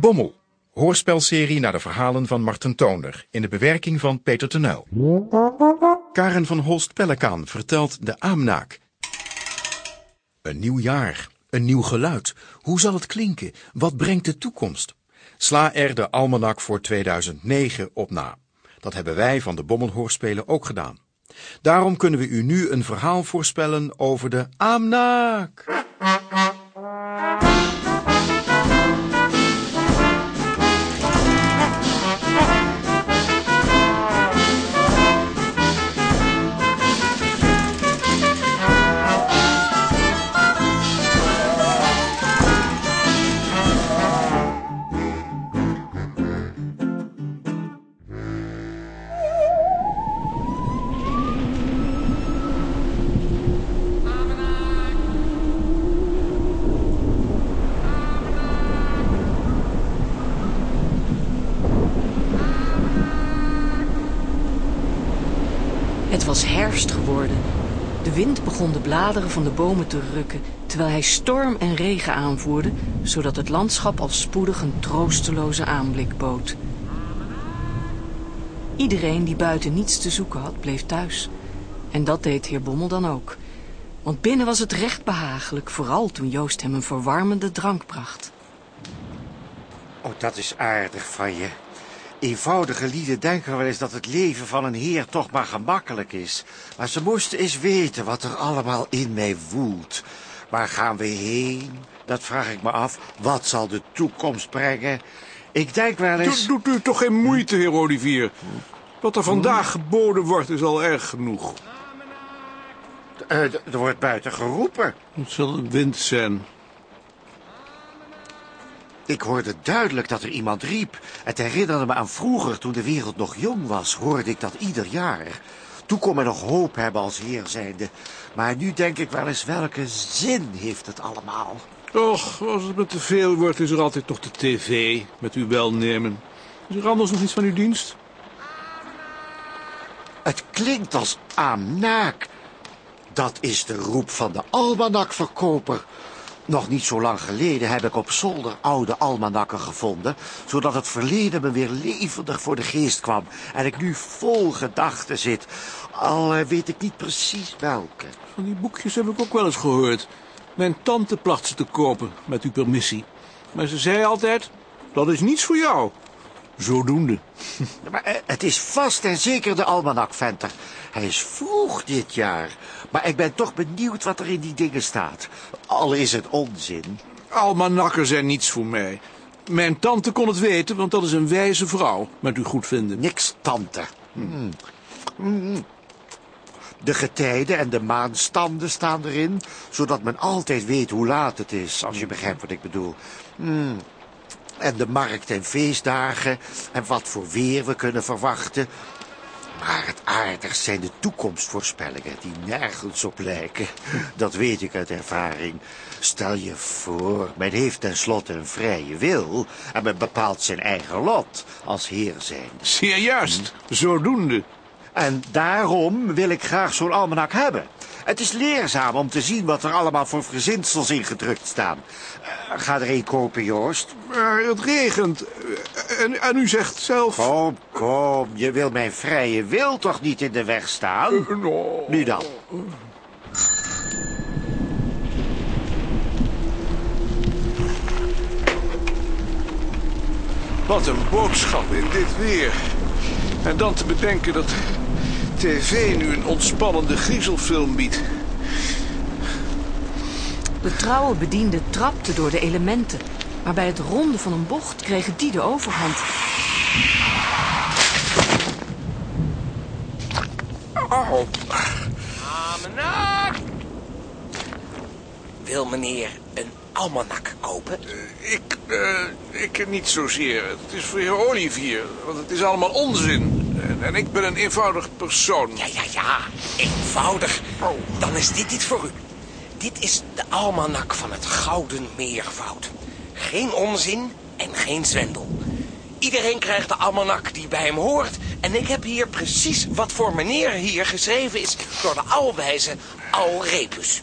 Bommel, hoorspelserie naar de verhalen van Marten Toonder in de bewerking van Peter Tenuil. Karen van Holst-Pellekaan vertelt de Aamnaak. Een nieuw jaar, een nieuw geluid. Hoe zal het klinken? Wat brengt de toekomst? Sla er de almanak voor 2009 op na. Dat hebben wij van de Bommelhoorspelen ook gedaan. Daarom kunnen we u nu een verhaal voorspellen over de Aamnaak. Bladeren van de bomen te rukken, terwijl hij storm en regen aanvoerde, zodat het landschap al spoedig een troosteloze aanblik bood. Iedereen die buiten niets te zoeken had, bleef thuis. En dat deed heer Bommel dan ook. Want binnen was het recht behagelijk, vooral toen Joost hem een verwarmende drank bracht. Oh, dat is aardig van je. Eenvoudige lieden denken wel eens dat het leven van een heer toch maar gemakkelijk is. Maar ze moesten eens weten wat er allemaal in mij woelt. Waar gaan we heen? Dat vraag ik me af. Wat zal de toekomst brengen? Ik denk wel eens... Doet, doet u toch geen moeite, heer Olivier? Wat er vandaag geboden wordt is al erg genoeg. Eh, er wordt buiten geroepen. Het zal een wind zijn. Ik hoorde duidelijk dat er iemand riep. Het herinnerde me aan vroeger, toen de wereld nog jong was, hoorde ik dat ieder jaar. Toen kon men nog hoop hebben als heer zijnde. Maar nu denk ik wel eens, welke zin heeft het allemaal? Och, als het me te veel wordt, is er altijd nog de tv, met uw welnemen. Is er anders nog iets van uw dienst? Het klinkt als Amnaak. Dat is de roep van de almanakverkoper. Nog niet zo lang geleden heb ik op zolder oude almanakken gevonden, zodat het verleden me weer levendig voor de geest kwam en ik nu vol gedachten zit, al eh, weet ik niet precies welke. Van die boekjes heb ik ook wel eens gehoord. Mijn tante placht ze te kopen, met uw permissie. Maar ze zei altijd, dat is niets voor jou. Zodoende. Maar eh, het is vast en zeker de almanakventer. Hij is vroeg dit jaar, maar ik ben toch benieuwd wat er in die dingen staat. Al is het onzin. Almanakken zijn niets voor mij. Mijn tante kon het weten, want dat is een wijze vrouw, met uw goedvinden. Niks tante. Hmm. Hmm. De getijden en de maanstanden staan erin, zodat men altijd weet hoe laat het is, als je begrijpt wat ik bedoel. Hmm. En de markt- en feestdagen en wat voor weer we kunnen verwachten. Maar het aardigst zijn de toekomstvoorspellingen die nergens op lijken. Dat weet ik uit ervaring. Stel je voor, men heeft tenslotte een vrije wil... en men bepaalt zijn eigen lot als heer zijn. Zeer juist, zodoende. En daarom wil ik graag zo'n almanak hebben. Het is leerzaam om te zien wat er allemaal voor verzinsels in gedrukt staan. Eh, ga er een kopen, Joost. Maar het regent. En, en u zegt zelf... Kom, kom, je wil mijn vrije wil toch niet in de weg staan? Nou, Nu dan. Wat een boodschap in dit weer. En dan te bedenken dat tv nu een ontspannende griezelfilm biedt. De trouwe bediende trapte door de elementen, maar bij het ronden van een bocht kregen die de overhand. Almanak! Wil meneer almanak kopen? Ik, eh, ik niet zozeer. Het is voor heer Olivier, want het is allemaal onzin. En, en ik ben een eenvoudig persoon. Ja, ja, ja. Eenvoudig. Dan is dit niet voor u. Dit is de almanak van het Gouden Meervoud. Geen onzin en geen zwendel. Iedereen krijgt de almanak die bij hem hoort. En ik heb hier precies wat voor meneer hier geschreven is door de alwijze Alrepus.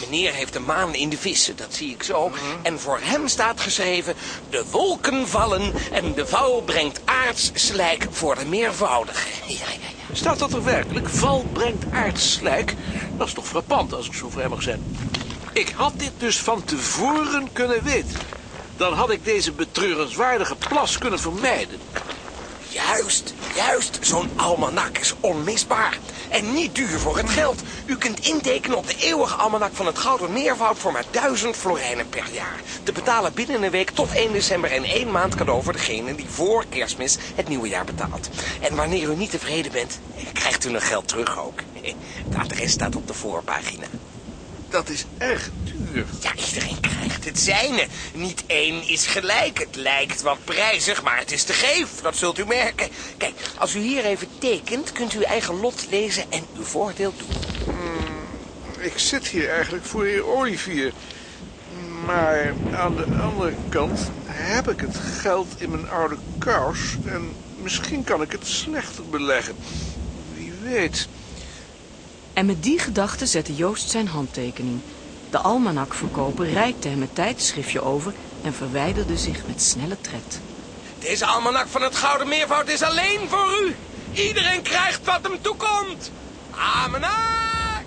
Meneer heeft de maan in de vissen, dat zie ik zo. En voor hem staat geschreven... De wolken vallen en de val brengt aards slijk voor de meervoudige. Ja, ja, ja. Staat dat er werkelijk? Val brengt aardslijk? Dat is toch frappant, als ik zo vrij mag zijn. Ik had dit dus van tevoren kunnen weten. Dan had ik deze betreurenswaardige plas kunnen vermijden. Juist, juist. Zo'n almanak is onmisbaar. En niet duur voor het geld. U kunt intekenen op de eeuwige almanak van het Gouden Meervoud voor maar duizend florijnen per jaar. Te betalen binnen een week tot 1 december en één maand cadeau voor degene die voor kerstmis het nieuwe jaar betaalt. En wanneer u niet tevreden bent, krijgt u nog geld terug ook. Het adres staat op de voorpagina. Dat is echt duur. Ja, iedereen krijgt het zijne. Niet één is gelijk. Het lijkt wat prijzig, maar het is te geef. Dat zult u merken. Kijk, als u hier even tekent, kunt u uw eigen lot lezen en uw voordeel doen. Ik zit hier eigenlijk voor heer Olivier. Maar aan de andere kant heb ik het geld in mijn oude kous... en misschien kan ik het slechter beleggen. Wie weet... En met die gedachte zette Joost zijn handtekening. De almanakverkoper reikte hem het tijdschriftje over en verwijderde zich met snelle tred. Deze almanak van het Gouden Meervoud is alleen voor u. Iedereen krijgt wat hem toekomt. Amenak!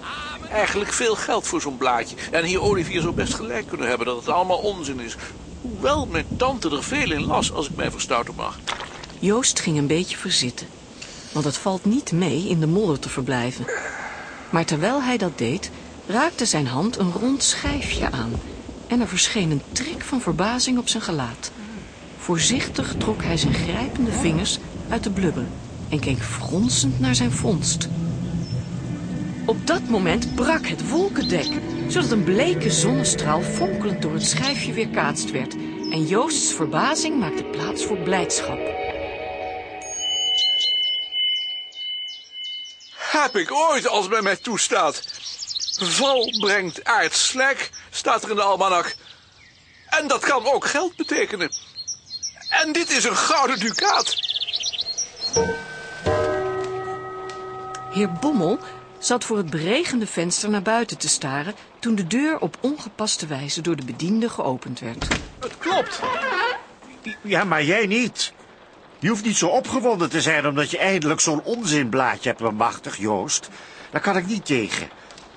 Amenak! Eigenlijk veel geld voor zo'n blaadje. En hier Olivier zou best gelijk kunnen hebben dat het allemaal onzin is. Hoewel mijn tante er veel in las, als ik mij verstouten mag. Joost ging een beetje verzitten, want het valt niet mee in de modder te verblijven. Maar terwijl hij dat deed, raakte zijn hand een rond schijfje aan en er verscheen een trek van verbazing op zijn gelaat. Voorzichtig trok hij zijn grijpende vingers uit de blubber en keek fronsend naar zijn vondst. Op dat moment brak het wolkendek, zodat een bleke zonnestraal fonkelend door het schijfje weerkaatst werd. En Joosts verbazing maakte plaats voor blijdschap. Heb ik ooit als bij mij toestaat. Val brengt aardslijk, staat er in de almanak. En dat kan ook geld betekenen. En dit is een gouden ducaat. Heer Bommel zat voor het beregende venster naar buiten te staren toen de deur op ongepaste wijze door de bediende geopend werd. Het klopt. Ja, maar jij niet. Je hoeft niet zo opgewonden te zijn omdat je eindelijk zo'n onzinblaadje hebt bemachtigd, Joost. Daar kan ik niet tegen.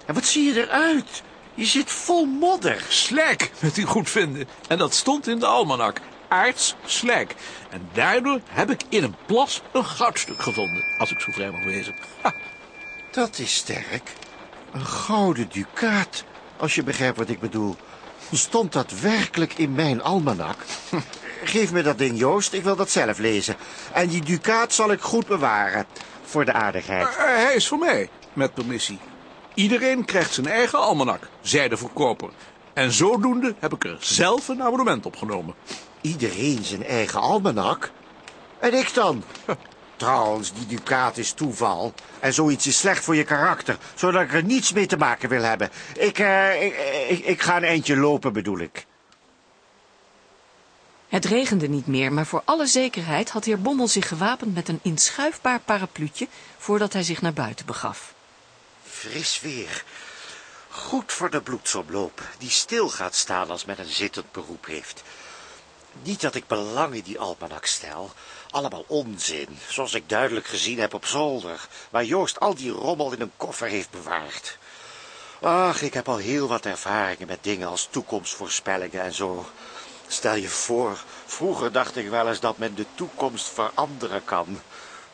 En wat zie je eruit? Je zit vol modder. Slijk, met u goed vinden. En dat stond in de almanak. Aards slijk. En daardoor heb ik in een plas een goudstuk gevonden. Als ik zo vrij mag wezen. Ha, Dat is sterk. Een gouden ducaat, als je begrijpt wat ik bedoel. Stond dat werkelijk in mijn almanak? Geef me dat ding, Joost. Ik wil dat zelf lezen. En die ducaat zal ik goed bewaren. Voor de aardigheid. eh, hij is voor mij, met permissie. Iedereen krijgt zijn eigen almanak, zei de verkoper. En zodoende heb ik er zelf een abonnement op genomen. Iedereen zijn eigen almanak? En ik dan? Trouwens, die ducaat is toeval. En zoiets is slecht voor je karakter, zodat ik er niets mee te maken wil hebben. Ik, eh, ik, ik, ik ga een eindje lopen, bedoel ik. Het regende niet meer, maar voor alle zekerheid had heer Bommel zich gewapend met een inschuifbaar parapluutje voordat hij zich naar buiten begaf. Fris weer. Goed voor de bloedsomloop, die stil gaat staan als men een zittend beroep heeft. Niet dat ik belang in die almanak stel. Allemaal onzin, zoals ik duidelijk gezien heb op zolder, waar Joost al die rommel in een koffer heeft bewaard. Ach, ik heb al heel wat ervaringen met dingen als toekomstvoorspellingen en zo. Stel je voor, vroeger dacht ik wel eens dat men de toekomst veranderen kan.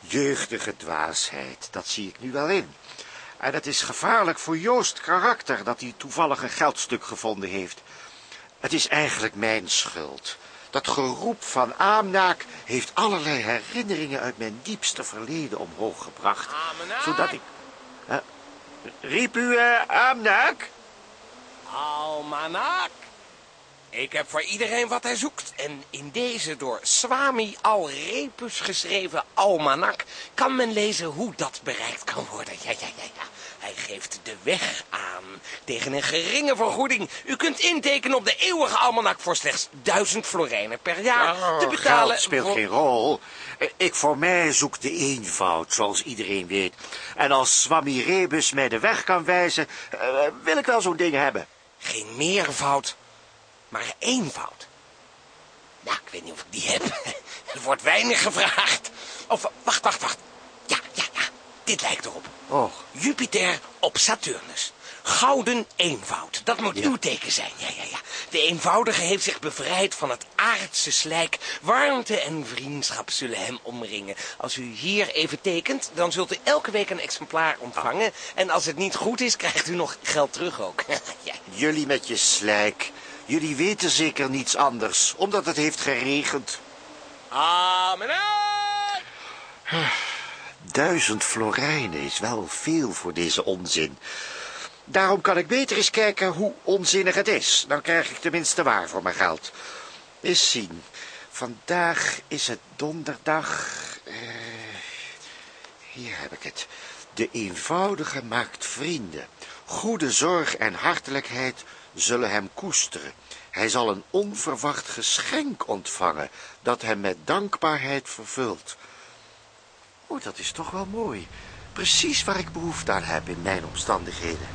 Jeugdige dwaasheid, dat zie ik nu wel in. En het is gevaarlijk voor Joost karakter dat hij toevallig een geldstuk gevonden heeft. Het is eigenlijk mijn schuld. Dat geroep van Aamnaak heeft allerlei herinneringen uit mijn diepste verleden omhoog gebracht. Zodat ik... Riep u eh, Aamnaak? Almanak. Ik heb voor iedereen wat hij zoekt. En in deze door Swami Al Repus geschreven almanak kan men lezen hoe dat bereikt kan worden. Ja, ja, ja, ja. Hij geeft de weg aan tegen een geringe vergoeding. U kunt intekenen op de eeuwige almanak voor slechts duizend florijnen per jaar Oh, te betalen. Geld speelt voor- geen rol. Eh, Ik voor mij zoek de eenvoud, zoals iedereen weet. En als Swami Rebus mij de weg kan wijzen, eh, wil ik wel zo'n ding hebben. Geen meervoud, maar eenvoud. Nou, ik weet niet of ik die heb. Er wordt weinig gevraagd. Of, wacht, wacht, wacht. Ja, ja, ja. Dit lijkt erop. Oh, Jupiter op Saturnus. Gouden eenvoud. Dat moet Ja. uw teken zijn. Ja, ja, ja. De eenvoudige heeft zich bevrijd van het aardse slijk. Warmte en vriendschap zullen hem omringen. Als u hier even tekent, dan zult u elke week een exemplaar ontvangen. En als het niet goed is, krijgt u nog geld terug ook. ja. jullie met je slijk. Jullie weten zeker niets anders, omdat het heeft geregend. Amen. Duizend florijnen is wel veel voor deze onzin. Daarom kan ik beter eens kijken hoe onzinnig het is. Dan krijg ik tenminste waar voor mijn geld. Eens zien. Vandaag is het donderdag. Eh, hier heb ik het. De eenvoudige maakt vrienden. Goede zorg en hartelijkheid zullen hem koesteren. Hij zal een onverwacht geschenk ontvangen dat hem met dankbaarheid vervult. Oh, dat is toch wel mooi. Precies waar ik behoefte aan heb in mijn omstandigheden.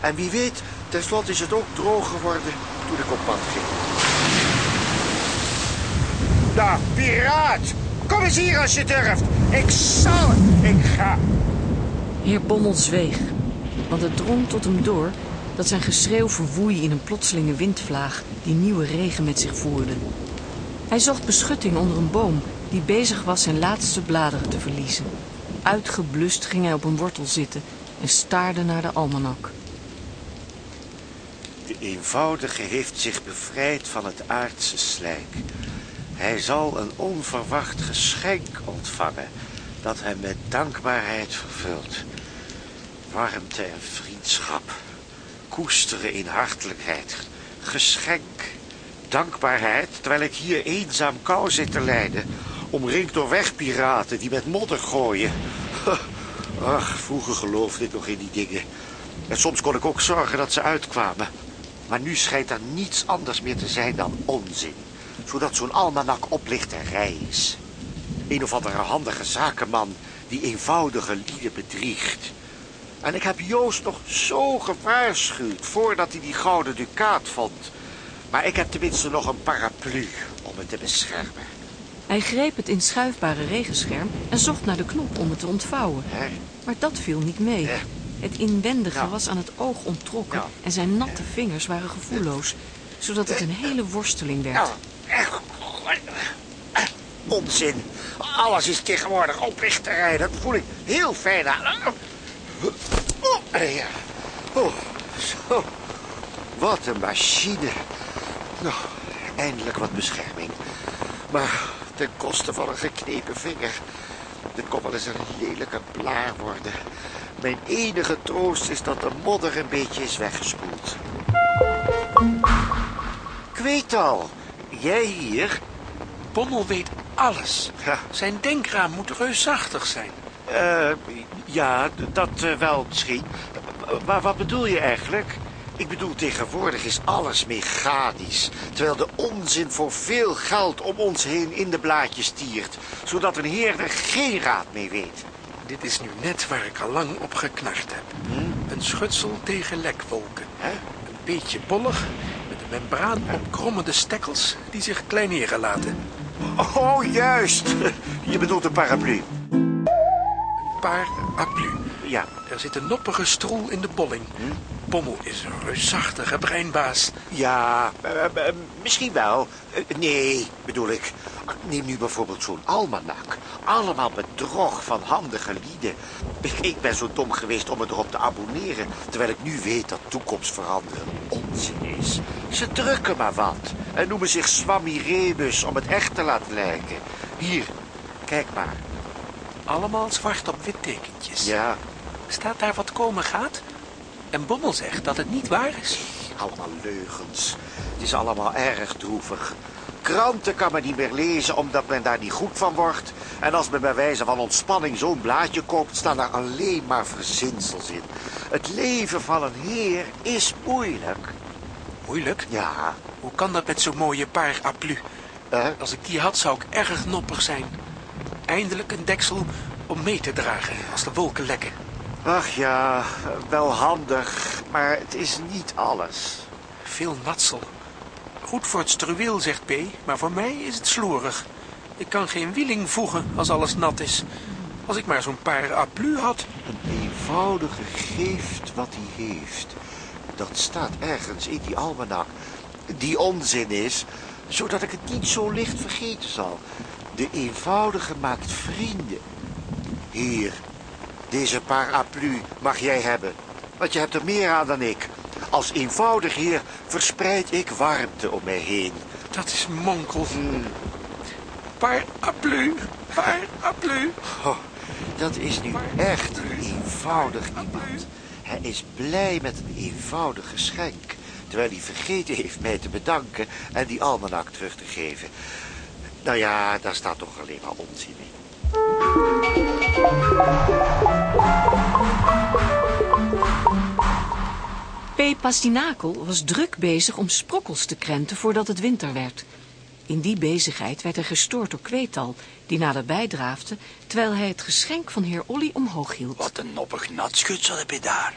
En wie weet, tenslotte is het ook droog geworden toen ik op pad ging. Daar, piraat! Kom eens hier als je durft. Ik zal... Ik ga... Heer Bommel zweeg, want het drong tot hem door dat zijn geschreeuw verwoei in een plotselinge windvlaag die nieuwe regen met zich voerde. Hij zocht beschutting onder een boom die bezig was zijn laatste bladeren te verliezen. Uitgeblust ging hij op een wortel zitten en staarde naar de almanak. De eenvoudige heeft zich bevrijd van het aardse slijk. Hij zal een onverwacht geschenk ontvangen dat hem met dankbaarheid vervult. Warmte en vriendschap, koesteren in hartelijkheid, geschenk, dankbaarheid, terwijl ik hier eenzaam kou zit te lijden, omringd door wegpiraten die met modder gooien. Ach, vroeger geloofde ik nog in die dingen. En soms kon ik ook zorgen dat ze uitkwamen. Maar nu schijnt er niets anders meer te zijn dan onzin. Zodat zo'n almanak oplichterij is. Een of andere handige zakenman die eenvoudige lieden bedriegt. En ik heb Joost nog zo gewaarschuwd voordat hij die gouden ducaat vond. Maar ik heb tenminste nog een paraplu om het te beschermen. Hij greep het inschuifbare regenscherm en zocht naar de knop om het te ontvouwen. Maar dat viel niet mee. Het inwendige Ja. was aan het oog onttrokken Ja. en zijn natte vingers waren gevoelloos, zodat het een hele worsteling werd. Nou. Onzin. Alles is tegenwoordig oplichterij. Dat voel ik heel fijn aan. Oh, ja. Oh, zo. Wat een machine. Nou, eindelijk wat bescherming. Maar ten koste van een geknepen vinger. Dit kon wel eens een lelijke blaar worden. Mijn enige troost is dat de modder een beetje is weggespoeld. Ik weet al. Jij hier? Bommel weet alles. Ja. Zijn denkraam moet reusachtig zijn. Eh, ja, dat eh, wel misschien. Maar wat bedoel je eigenlijk? Ik bedoel, tegenwoordig is alles mechanisch. Terwijl de onzin voor veel geld om ons heen in de blaadjes stiert. Zodat een heer er geen raad mee weet. Dit is nu net waar ik al lang op geknard heb. Een schutsel tegen lekwolken. Hè? Een beetje bollig, met een membraan op krommende stekkels die zich kleineren laten. Oh, juist. Je bedoelt een paraplu. Paraplu. Ja, Er zit een noppige stroel in de bolling. Bommel is een reusachtige breinbaas. ja, eh, eh, misschien wel. Eh, nee, bedoel ik. Neem nu bijvoorbeeld zo'n almanak. Allemaal bedrog van handige lieden. Ik, ik ben zo dom geweest om me erop te abonneren... terwijl ik nu weet dat toekomst veranderen onzin is. Ze drukken maar wat en noemen zich Swami Rebus om het echt te laten lijken. Hier, kijk maar. Allemaal zwart op wit tekentjes. Ja, Staat daar wat komen gaat? En Bommel zegt dat het niet waar is. allemaal leugens. Het is allemaal erg droevig. Kranten kan men niet meer lezen omdat men daar niet goed van wordt. En als men bij wijze van ontspanning zo'n blaadje koopt, staan daar alleen maar verzinsels in. Het leven van een heer is moeilijk. Moeilijk? Ja, Hoe kan dat met zo'n mooie paar aplu? Als ik die had, zou ik erg noppig zijn. Eindelijk een deksel om mee te dragen als de wolken lekken. Ach ja, wel handig, maar het is niet alles. Veel natsel. Goed voor het struweel, zegt P, maar voor mij is het sloerig. Ik kan geen wieling voegen als alles nat is. Als ik maar zo'n paar aplu had. Een eenvoudige geeft wat hij heeft. Dat staat ergens in die almanak. Die onzin is, zodat ik het niet zo licht vergeten zal. De eenvoudige maakt vrienden. Hier, deze paraplu mag jij hebben. Want je hebt er meer aan dan ik. Als eenvoudig heer verspreid ik warmte om mij heen. Dat is monkel. Paar aplu, paar aplu. Oh, dat is nu echt een eenvoudig iemand. Hij is blij met een eenvoudig geschenk. Terwijl hij vergeten heeft mij te bedanken en die almanak terug te geven. Nou ja, daar staat toch alleen maar onzin in. P. Pastinakel was druk bezig om sprokkels te krenten voordat het winter werd. In die bezigheid werd hij gestoord door Kweetal, die naderbij draafde, terwijl hij het geschenk van heer Olly omhoog hield. Wat een noppig natschutsel heb je daar.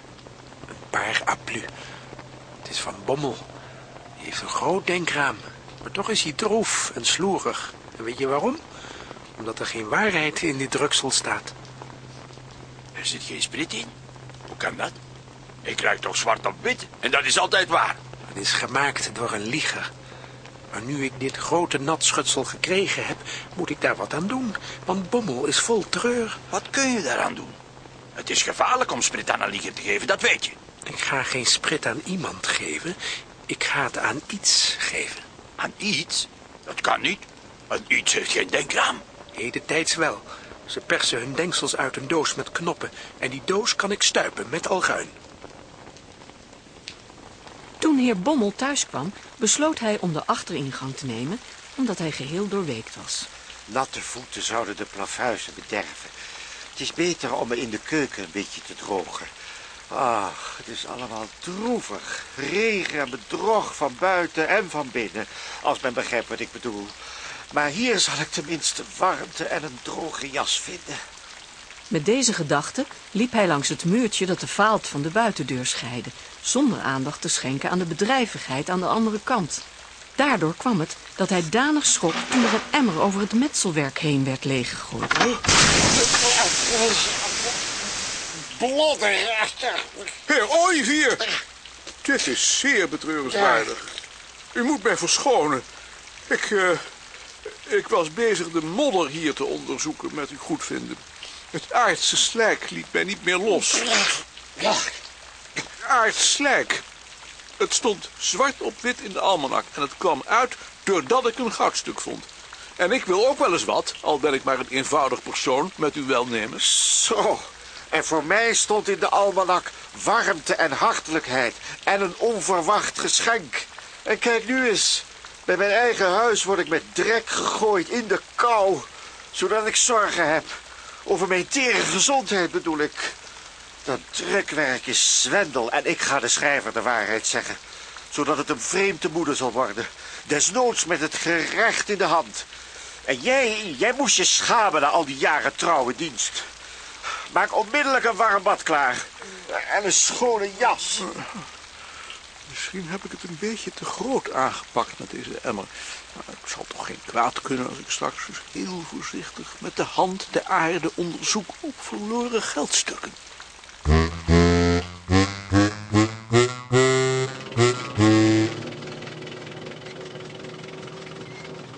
Een paar aplu. Het is van Bommel. Hij heeft een groot denkraam. Maar toch is hij droef en sloerig. En weet je waarom? Omdat er geen waarheid in dit druksel staat. Er zit geen sprit in. Hoe kan dat? Ik krijg toch zwart op wit en dat is altijd waar. Het is gemaakt door een lieger. Maar nu ik dit grote natschutsel gekregen heb, moet ik daar wat aan doen. Want Bommel is vol treur. Wat kun je daaraan doen? Het is gevaarlijk om sprit aan een lieger te geven, dat weet je. Ik ga geen sprit aan iemand geven. Ik ga het aan iets geven. Aan iets? Dat kan niet. Een iets heeft geen denkraam. Hedentijds wel. Ze persen hun dengsels uit een doos met knoppen. En die doos kan ik stuipen met alguin. Toen heer Bommel thuis kwam, besloot hij om de achteringang te nemen, omdat hij geheel doorweekt was. Natte voeten zouden de plafuizen bederven. Het is beter om me in de keuken een beetje te drogen. Ach, het is allemaal droevig. Regen en bedrog van buiten en van binnen, als men begrijpt wat ik bedoel. Maar hier zal ik tenminste warmte en een droge jas vinden. Met deze gedachte liep hij langs het muurtje dat de vaalt van de buitendeur scheidde, zonder aandacht te schenken aan de bedrijvigheid aan de andere kant. Daardoor kwam het dat hij danig schrok toen er een emmer over het metselwerk heen werd leeggegooid. Blodder! Heer Olivier! Dit is zeer betreurenswaardig. U moet mij verschonen. Ik, eh, ik was bezig de modder hier te onderzoeken met uw goedvinden. Het aardse slijk liet mij niet meer los. Aards slijk. Het stond zwart op wit in de almanak en het kwam uit doordat ik een goudstuk vond. En ik wil ook wel eens wat, al ben ik maar een eenvoudig persoon, met uw welnemen. Zo, en voor mij stond in de almanak warmte en hartelijkheid en een onverwacht geschenk. En kijk nu eens, bij mijn eigen huis word ik met drek gegooid in de kou, zodat ik zorgen heb. Over mijn tere gezondheid bedoel ik. Dat drukwerk is zwendel en ik ga de schrijver de waarheid zeggen. Zodat het een vreemde moeder zal worden. Desnoods met het gerecht in de hand. En jij, jij moest je schamen na al die jaren trouwe dienst. Maak onmiddellijk een warm bad klaar. En een schone jas. Misschien heb ik het een beetje te groot aangepakt met deze emmer. Maar het zal toch geen kwaad kunnen als ik straks dus heel voorzichtig met de hand de aarde onderzoek op verloren geldstukken.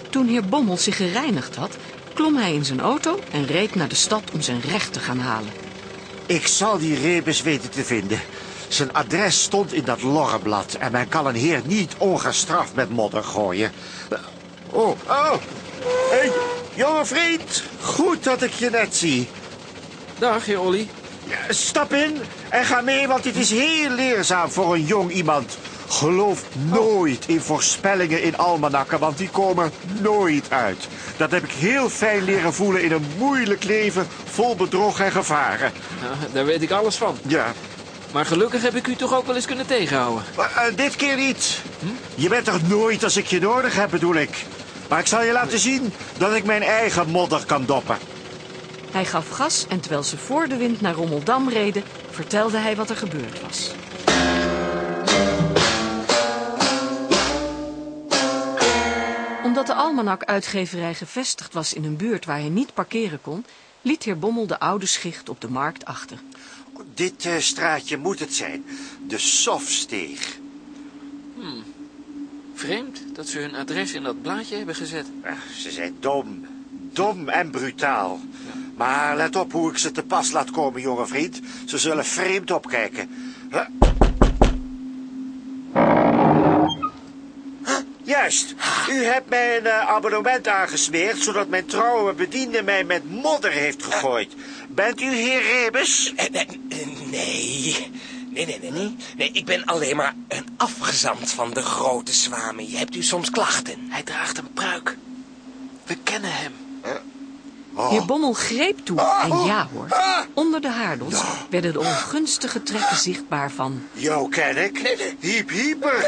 Toen heer Bommel zich gereinigd had, klom hij in zijn auto en reed naar de stad om zijn recht te gaan halen. Ik zal die rebus weten te vinden. Zijn adres stond in dat lorreblad en men kan een heer niet ongestraft met modder gooien. Oh, oh. Hey, jonge vriend. Goed dat ik je net zie. Dag, heer Olly. Stap in en ga mee, want dit is heel leerzaam voor een jong iemand. Geloof nooit in voorspellingen in almanakken, want die komen nooit uit. Dat heb ik heel fijn leren voelen in een moeilijk leven vol bedrog en gevaren. Nou, daar weet ik alles van. Ja, Maar gelukkig heb ik u toch ook wel eens kunnen tegenhouden. maar eh, dit keer niet. Je bent er nooit als ik je nodig heb, bedoel ik. Maar ik zal je laten zien dat ik mijn eigen modder kan doppen. Hij gaf gas en terwijl ze voor de wind naar Rommeldam reden, vertelde hij wat er gebeurd was. Almanak-uitgeverij gevestigd was in een buurt waar hij niet parkeren kon, liet heer Bommel de oude schicht op de markt achter. Dit eh, straatje moet het zijn. De Sofsteeg. Vreemd dat ze hun adres in dat blaadje hebben gezet. Eh, Ze zijn dom. Dom en brutaal. Maar let op hoe ik ze te pas laat komen, jonge vriend. Ze zullen vreemd opkijken. Huh? Juist. U hebt mij een eh, abonnement aangesmeerd... zodat mijn trouwe bediende mij met modder heeft gegooid. Bent u heer Rebus? Eh, eh, Nee. Nee, nee, nee, nee. Nee, ik ben alleen maar een afgezant van de grote Swami. Hebt u soms klachten? Hij draagt een pruik. We kennen hem. Heer Bommel greep toe en ja hoor, onder de haardels werden de ongunstige trekken zichtbaar van... Jou ken ik. Hiep hieper.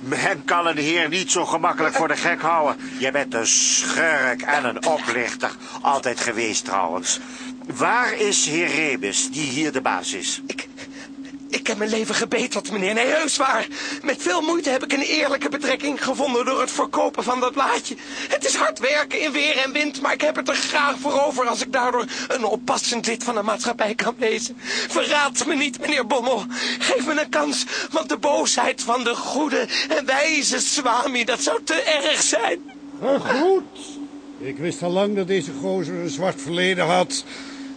Men kan een heer niet zo gemakkelijk voor de gek houden. Je bent een schurk en een oplichter. Altijd geweest trouwens. Waar is heer Rebus, die hier de baas is? Ik, ik heb mijn leven gebeteld, meneer. Nee, heus waar. Met veel moeite heb ik een eerlijke betrekking gevonden door het verkopen van dat blaadje. Het is hard werken in weer en wind, maar ik heb het er graag voor over als ik daardoor een oppassend lid van de maatschappij kan wezen. Verraad me niet, meneer Bommel. Geef me een kans, want de boosheid van de goede en wijze Swami, dat zou te erg zijn. Goed. Ik wist al lang dat deze gozer een zwart verleden had.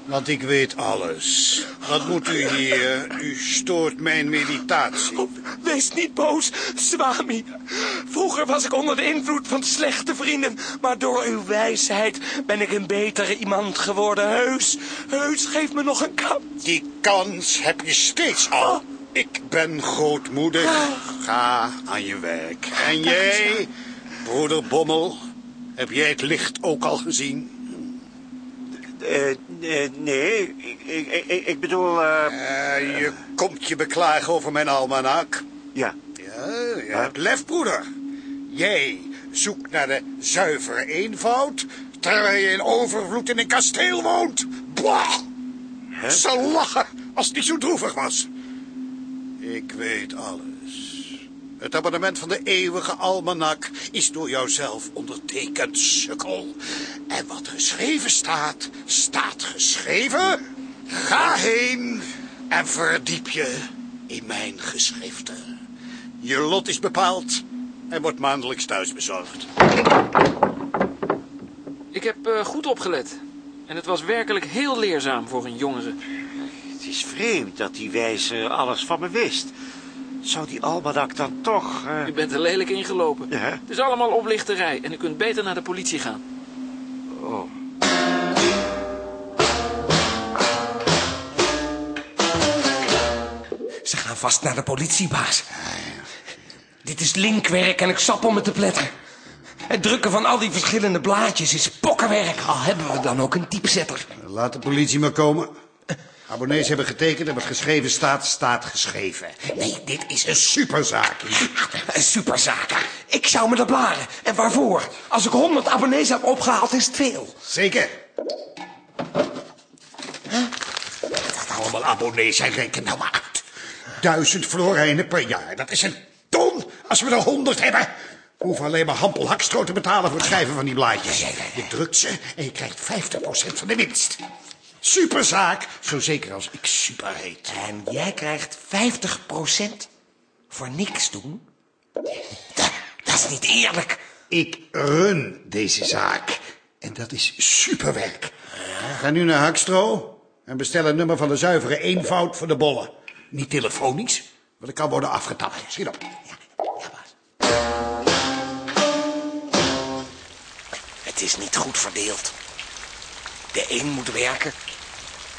Want ik weet alles. Wat moet u hier? U stoort mijn meditatie. Oh, Wees niet boos, Swami. Vroeger was ik onder de invloed van slechte vrienden, maar door uw wijsheid ben ik een betere iemand geworden. Heus, heus, geef me nog een kans. Die kans heb je steeds al. Ik ben grootmoedig. Ga aan je werk. En jij, broeder Bommel, heb jij het licht ook al gezien? Eh, nee, ik, ik, ik, bedoel... eh, Eh, je komt je beklagen over mijn almanak. ja. Ja, je hebt lef, broeder. Jij zoekt naar de zuivere eenvoud, terwijl je in overvloed in een kasteel woont. Bah! Ze lachen als het niet zo droevig was. Ik weet alles. Het abonnement van de eeuwige almanak is door jouzelf ondertekend, sukkel. En wat geschreven staat, staat geschreven. Ga heen en verdiep je in mijn geschriften. Je lot is bepaald en wordt maandelijks thuis bezorgd. Ik heb eh, goed opgelet. En het was werkelijk heel leerzaam voor een jongere. Het is vreemd dat die wijze alles van me wist. Zou die almanak dan toch... eh, U bent er lelijk ingelopen. Ja. Het is allemaal oplichterij en u kunt beter naar de politie gaan. Oh. Ze gaan vast naar de politiebaas. Dit is linkwerk en ik sap om het te pletten. Het drukken van al die verschillende blaadjes is pokkenwerk. Al hebben we dan ook een typzetter. Laat de politie maar komen. Abonnees hebben getekend en wat geschreven staat, staat geschreven. Nee, dit is een Superzaak. Een superzaak. Ik zou me dat blaren. En waarvoor? Als ik 100 abonnees heb opgehaald, is het veel. Zeker. Dat allemaal abonnees zijn, reken nou maar uit. Duizend florijnen per jaar, dat is een ton als we er honderd hebben. We hoeven alleen maar hampel hakstro te betalen voor het schrijven van die blaadjes. Je drukt ze en je krijgt 50% van de winst. Superzaak, zo zeker als ik super heet. En jij krijgt 50% voor niks doen? Dat, dat is niet eerlijk. Ik run deze zaak. En dat is superwerk. Ga nu naar Hakstro en bestel een nummer van de zuivere eenvoud voor de bollen. Niet telefonisch, want ik kan worden afgetapt. Schiet op. Het is niet goed verdeeld. De een moet werken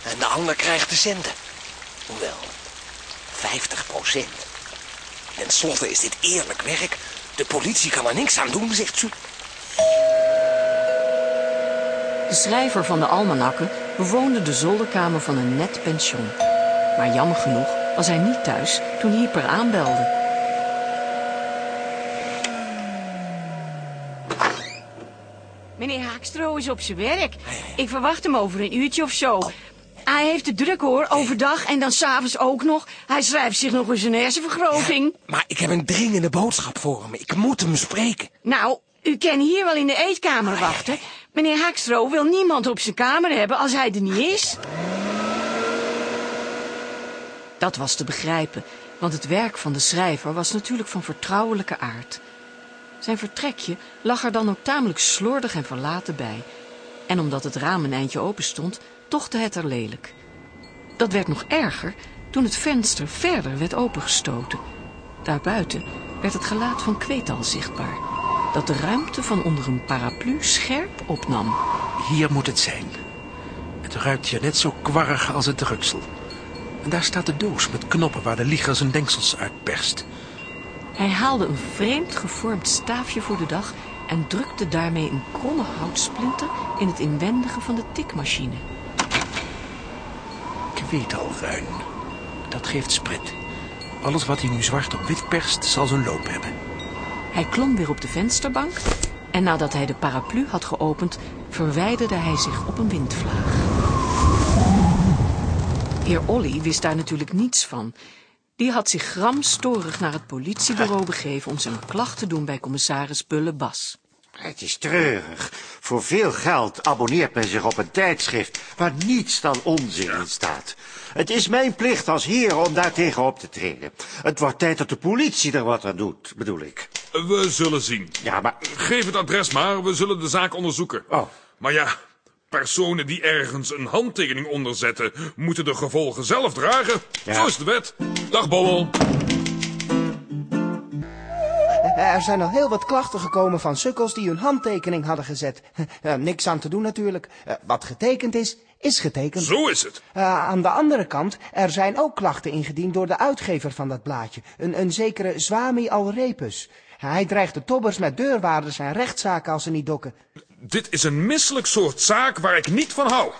en de ander krijgt de centen. Hoewel, 50 procent. Ten slotte is dit eerlijk werk. De politie kan er niks aan doen, zegt ze. De schrijver van de almanakken bewoonde de zolderkamer van een net pension. Maar jammer genoeg was hij niet thuis toen Hyper aanbelde. Meneer Haakstro is op zijn werk. Ik verwacht hem over een uurtje of zo. Hij heeft het druk hoor, overdag en dan s'avonds ook nog. Hij schrijft zich nog eens een hersenvergroting. Maar ik heb een dringende boodschap voor hem. Ik moet hem spreken. Nou, u kan hier wel in de eetkamer wachten. Meneer Haakstro wil niemand op zijn kamer hebben als hij er niet is. Dat was te begrijpen, want het werk van de schrijver was natuurlijk van vertrouwelijke aard. Zijn vertrekje lag er dan ook tamelijk slordig en verlaten bij. En omdat het raam een eindje open stond, tochtte het er lelijk. Dat werd nog erger toen het venster verder werd opengestoten. Daarbuiten werd het gelaat van Kweetal zichtbaar, dat de ruimte van onder een paraplu scherp opnam. Hier moet het zijn. Het ruikt hier net zo kwarrig als het druksel. En daar staat de doos met knoppen waar de lieger zijn dengsels uitperst. Hij haalde een vreemd gevormd staafje voor de dag en drukte daarmee een kromme houtsplinter in het inwendige van de tikmachine. Kweetalruin. Dat geeft sprit. Alles wat hij nu zwart op wit perst, zal zijn loop hebben. Hij klom weer op de vensterbank en nadat hij de paraplu had geopend, verwijderde hij zich op een windvlaag. Heer Olly wist daar natuurlijk niets van. Die had zich gramstorig naar het politiebureau begeven om zijn klacht te doen bij commissaris Bulle Bas. Het is treurig. Voor veel geld abonneert men zich op een tijdschrift waar niets dan onzin in staat. Het is mijn plicht als heer om daar tegen op te treden. Het wordt tijd dat de politie er wat aan doet, bedoel ik. We zullen zien. Ja, maar... Geef het adres maar, we zullen de zaak onderzoeken. Oh. Maar ja, personen die ergens een handtekening onderzetten... moeten de gevolgen zelf dragen. Ja. Zo is de wet. Dag, Bommel. Er zijn al heel wat klachten gekomen van sukkels die hun handtekening hadden gezet. Eh, niks aan te doen natuurlijk. Eh, wat getekend is, is getekend. Zo is het. Eh, aan de andere kant, er zijn ook klachten ingediend door de uitgever van dat blaadje. Een, een zekere Zwami Alrepus. Hij dreigt de tobbers met deurwaarders en rechtszaken als ze niet dokken. Dit is een misselijk soort zaak waar ik niet van hou.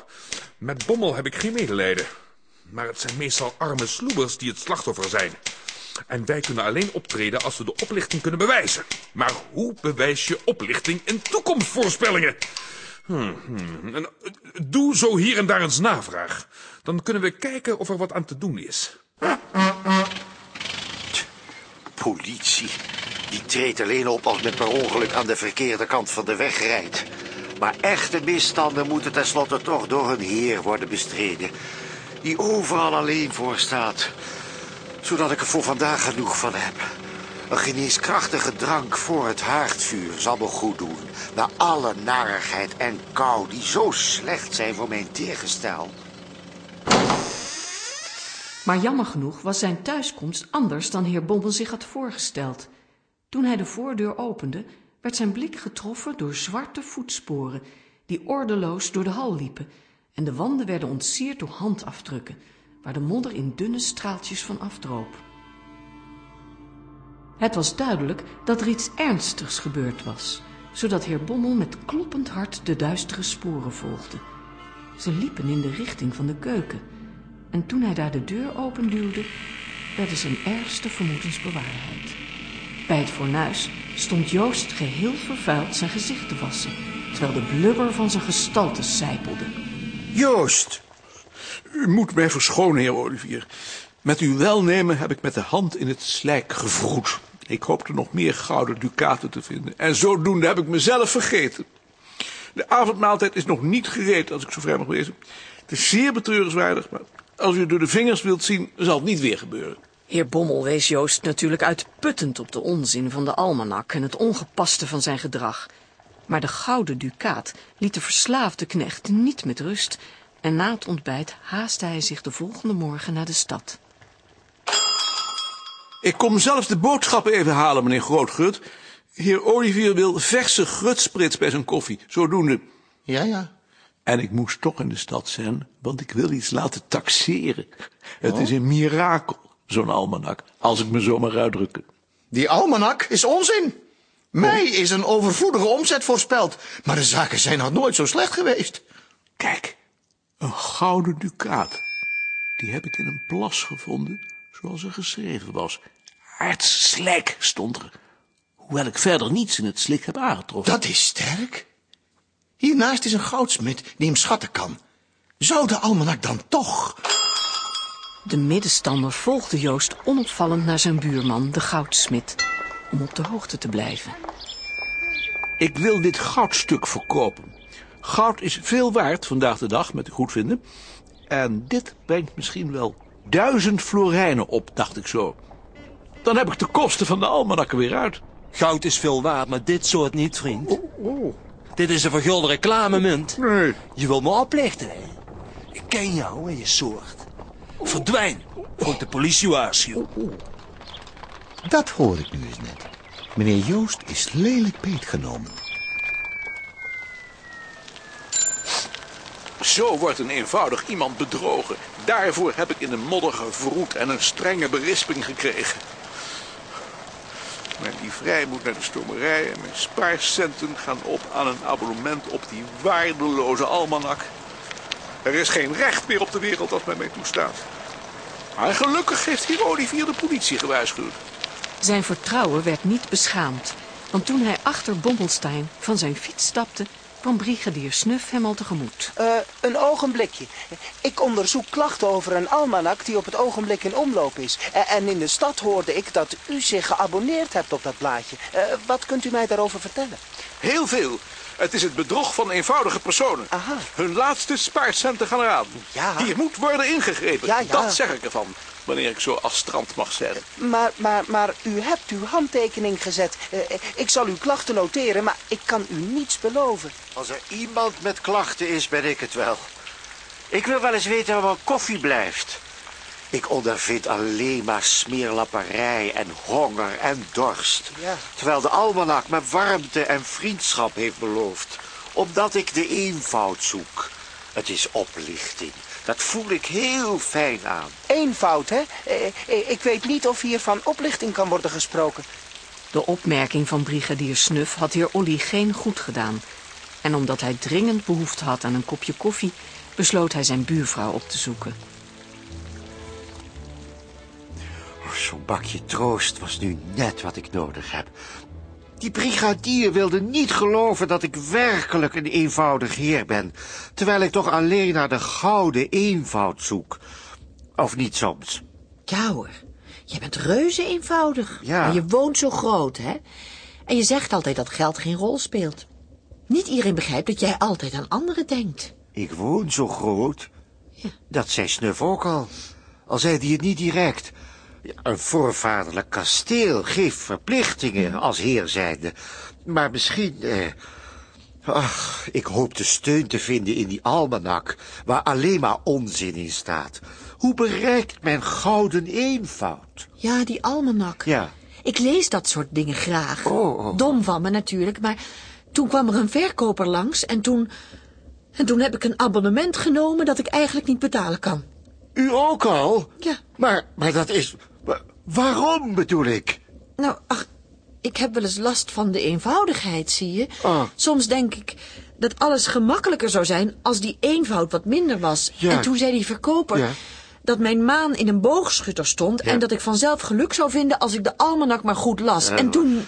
Met Bommel heb ik geen medelijden. Maar het zijn meestal arme sloebers die het slachtoffer zijn. En wij kunnen alleen optreden als we de oplichting kunnen bewijzen. Maar hoe bewijs je oplichting in toekomstvoorspellingen? Hmm, hmm. Eh, doe zo hier en daar eens navraag. Dan kunnen we kijken of er wat aan te doen is. Politie. Die treedt alleen op als men per ongeluk aan de verkeerde kant van de weg rijdt. Maar echte misstanden moeten tenslotte toch door een heer worden bestreden. Die overal alleen voor staat. Zodat ik er voor vandaag genoeg van heb. Een geneeskrachtige drank voor het haardvuur zal me goed doen. Na alle narigheid en kou die zo slecht zijn voor mijn teergestel. Maar jammer genoeg was zijn thuiskomst anders dan heer Bommel zich had voorgesteld. Toen hij de voordeur opende, werd zijn blik getroffen door zwarte voetsporen die ordeloos door de hal liepen en de wanden werden ontsierd door handafdrukken, waar de modder in dunne straaltjes van afdroop. Het was duidelijk dat er iets ernstigs gebeurd was, zodat heer Bommel met kloppend hart de duistere sporen volgde. Ze liepen in de richting van de keuken, en toen hij daar de deur openduwde, werden zijn ergste vermoedens bewaarheid. Bij het fornuis stond Joost geheel vervuild zijn gezicht te wassen, terwijl de blubber van zijn gestalte sijpelde. Joost! U moet mij verschonen, heer Olivier. Met uw welnemen heb ik met de hand in het slijk gevroed. Ik hoopte nog meer gouden ducaten te vinden. En zodoende heb ik mezelf vergeten. De avondmaaltijd is nog niet gereed, als ik zo vrij mag wezen. Het is zeer betreurenswaardig, maar als u door de vingers wilt zien, zal het niet weer gebeuren. Heer Bommel wees Joost natuurlijk uitputtend op de onzin van de almanak en het ongepaste van zijn gedrag. Maar de gouden ducaat liet de verslaafde knecht niet met rust en na het ontbijt haastte hij zich de volgende morgen naar de stad. Ik kom zelf de boodschappen even halen, meneer Grootgut. Heer Olivier wil verse grutsprits bij zijn koffie, zodoende. Ja, ja. En ik moest toch in de stad zijn, want ik wil iets laten taxeren. Het is een mirakel, zo'n almanak, als ik me zo mag uitdrukken. Die almanak is onzin. Mij is een overvloedige omzet voorspeld, maar de zaken zijn nog nooit zo slecht geweest. Kijk, een gouden ducaat. Die heb ik in een plas gevonden, zoals er geschreven was. Aardslijk stond er. Hoewel ik verder niets in het slik heb aangetroffen. Dat is sterk. Hiernaast is een goudsmid die hem schatten kan. Zou de almanak dan toch... De middenstander volgde Joost onopvallend naar zijn buurman, de goudsmid, om op de hoogte te blijven. Ik wil dit goudstuk verkopen. Goud is veel waard vandaag de dag, met u goedvinden. En dit brengt misschien wel duizend florijnen op, dacht ik zo. Dan heb ik de kosten van de almanakken weer uit. Goud is veel waard, maar dit soort niet, vriend. Oh, Dit is een vergulde reclamemunt. Nee. Je wil me oplichten, hè? Ik ken jou en je soort. Verdwijn, voor ik de politie waarschuw. Dat hoor ik nu eens net. Meneer Joost is lelijk beetgenomen. Zo wordt een eenvoudig iemand bedrogen. Daarvoor heb ik in de modder gevroed en een strenge berisping gekregen. Mijn livrei moet naar de stomerij en mijn spaarcenten gaan op aan een abonnement op die waardeloze almanak. Er is geen recht meer op de wereld dat mij mee toestaat. Maar gelukkig heeft hier Olivier de politie gewaarschuwd. Zijn vertrouwen werd niet beschaamd, want toen hij achter Bommelstein van zijn fiets stapte, kwam brigadier Snuf hem al tegemoet. Eh, een ogenblikje. Ik onderzoek klachten over een almanak die op het ogenblik in omloop is. Eh, en in de stad hoorde ik dat u zich geabonneerd hebt op dat blaadje. Eh, wat kunt u mij daarover vertellen? Heel veel. Het is het bedrog van eenvoudige personen. Aha. Hun laatste spaarcenten gaan eraan. Ja. Hier moet worden ingegrepen. Ja, ja. Dat zeg ik ervan, wanneer ik zo astrant mag zijn. Maar, maar, maar u hebt uw handtekening gezet. Eh, ik zal uw klachten noteren, maar ik kan u niets beloven. Als er iemand met klachten is, ben ik het wel. Ik wil wel eens weten waar mijn koffie blijft. Ik ondervind alleen maar smeerlapperij en honger en dorst. Ja. Terwijl de almanak me warmte en vriendschap heeft beloofd. Omdat ik de eenvoud zoek. Het is oplichting. Dat voel ik heel fijn aan. Eenvoud, hè? Eh, eh, ik weet niet of hier van oplichting kan worden gesproken. De opmerking van brigadier Snuf had heer Olly geen goed gedaan. En omdat hij dringend behoefte had aan een kopje koffie, besloot hij zijn buurvrouw op te zoeken. Zo'n bakje troost was nu net wat ik nodig heb. Die brigadier wilde niet geloven dat ik werkelijk een eenvoudig heer ben, terwijl ik toch alleen naar de gouden eenvoud zoek. Of niet soms. Ja hoor, je bent reuze eenvoudig. Ja. En je woont zo groot, hè? En je zegt altijd dat geld geen rol speelt. Niet iedereen begrijpt dat jij altijd aan anderen denkt. Ik woon zo groot. Dat zei Snuf ook al. Al zei hij het niet direct. Een voorvaderlijk kasteel geeft verplichtingen als heer zijnde. Maar misschien... Eh, ach, ik hoop de steun te vinden in die almanak... waar alleen maar onzin in staat. Hoe bereikt men gouden eenvoud? Ja, die almanak. Ja. Ik lees dat soort dingen graag. Oh, oh. Dom van me natuurlijk, maar toen kwam er een verkoper langs en toen... En toen heb ik een abonnement genomen dat ik eigenlijk niet betalen kan. U ook al? Ja. Maar, maar dat is... wa- Waarom bedoel ik? Nou, ach, ik heb wel eens last van de eenvoudigheid, zie je. Ah. Soms denk ik dat alles gemakkelijker zou zijn als die eenvoud wat minder was. Ja. En toen zei die verkoper Ja. dat mijn maan in een boogschutter stond... Ja. en dat ik vanzelf geluk zou vinden als ik de almanak maar goed las. En toen...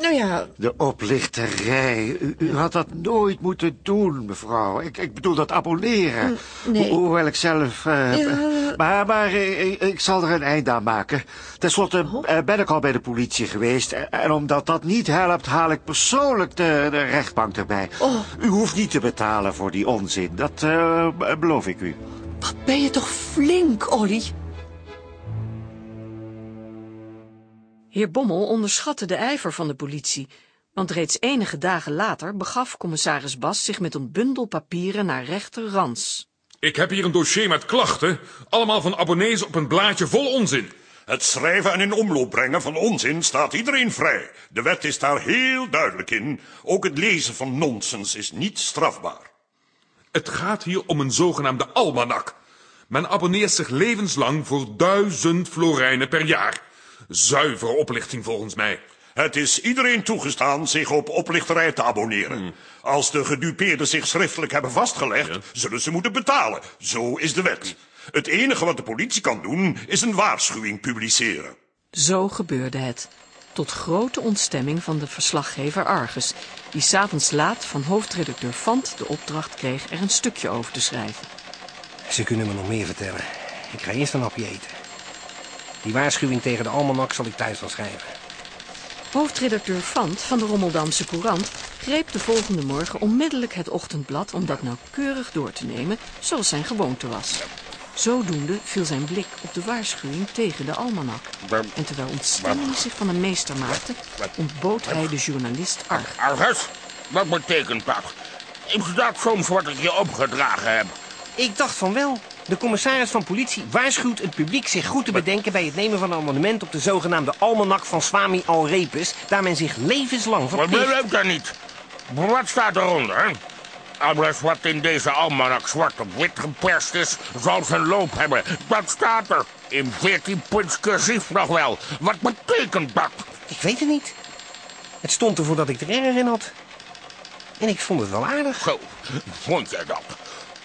Nou ja, De oplichterij. U, u had dat nooit moeten doen, mevrouw. Ik, ik bedoel dat abonneren. Mm, nee. Ho- hoewel ik zelf... Ja. Maar, maar eh, ik, ik zal er een eind aan maken. Ten slotte Oh. ben ik al bij de politie geweest. En- omdat dat niet helpt, haal ik persoonlijk de, de rechtbank erbij. Oh. U hoeft niet te betalen voor die onzin. Dat beloof ik u. wat ben je toch flink, Olly. Heer Bommel onderschatte de ijver van de politie, want reeds enige dagen later begaf commissaris Bas zich met een bundel papieren naar rechter Rans. Ik heb hier een dossier met klachten, allemaal van abonnees op een blaadje vol onzin. Het schrijven en in omloop brengen van onzin staat iedereen vrij. De wet is daar heel duidelijk in. Ook het lezen van nonsens is niet strafbaar. Het gaat hier om een zogenaamde almanak. Men abonneert zich levenslang voor duizend florijnen per jaar. Zuivere oplichting volgens mij. Het is iedereen toegestaan zich op oplichterij te abonneren. Hmm. Als de gedupeerden zich schriftelijk hebben vastgelegd, zullen ze moeten betalen. Zo is de wet. Het enige wat de politie kan doen, is een waarschuwing publiceren. Zo gebeurde het. Tot grote ontstemming van de verslaggever Argus, die s'avonds laat van hoofdredacteur Fant de opdracht kreeg er een stukje over te schrijven. Ze kunnen me nog meer vertellen. Ik ga eerst een hapje eten. Die waarschuwing tegen de almanak zal ik thuis wel schrijven. Hoofdredacteur Fant van de Rommeldamse Courant greep de volgende morgen onmiddellijk het ochtendblad om dat nauwkeurig door te nemen, zoals zijn gewoonte was. Zodoende viel zijn blik op de waarschuwing tegen de almanak. En terwijl ontstemming zich van hem meester maakte, ontbood hij de journalist Arg. Argus, wat betekent dat? Is dat soms wat ik je opgedragen heb? Ik dacht van wel. De commissaris van politie waarschuwt het publiek zich goed te bedenken... bij het nemen van een abonnement op de zogenaamde almanak van Swami Alrepus... daar men zich levenslang Wat verplicht... begrijp dat niet? Wat staat eronder? Alles wat in deze almanak zwart op wit geperst is, zal zijn loop hebben. Dat staat er. In 14 punts cursief nog wel. Wat betekent dat? Ik weet het niet. Het stond er voordat ik er erg in had. En ik vond het wel aardig. Zo, vond jij dat?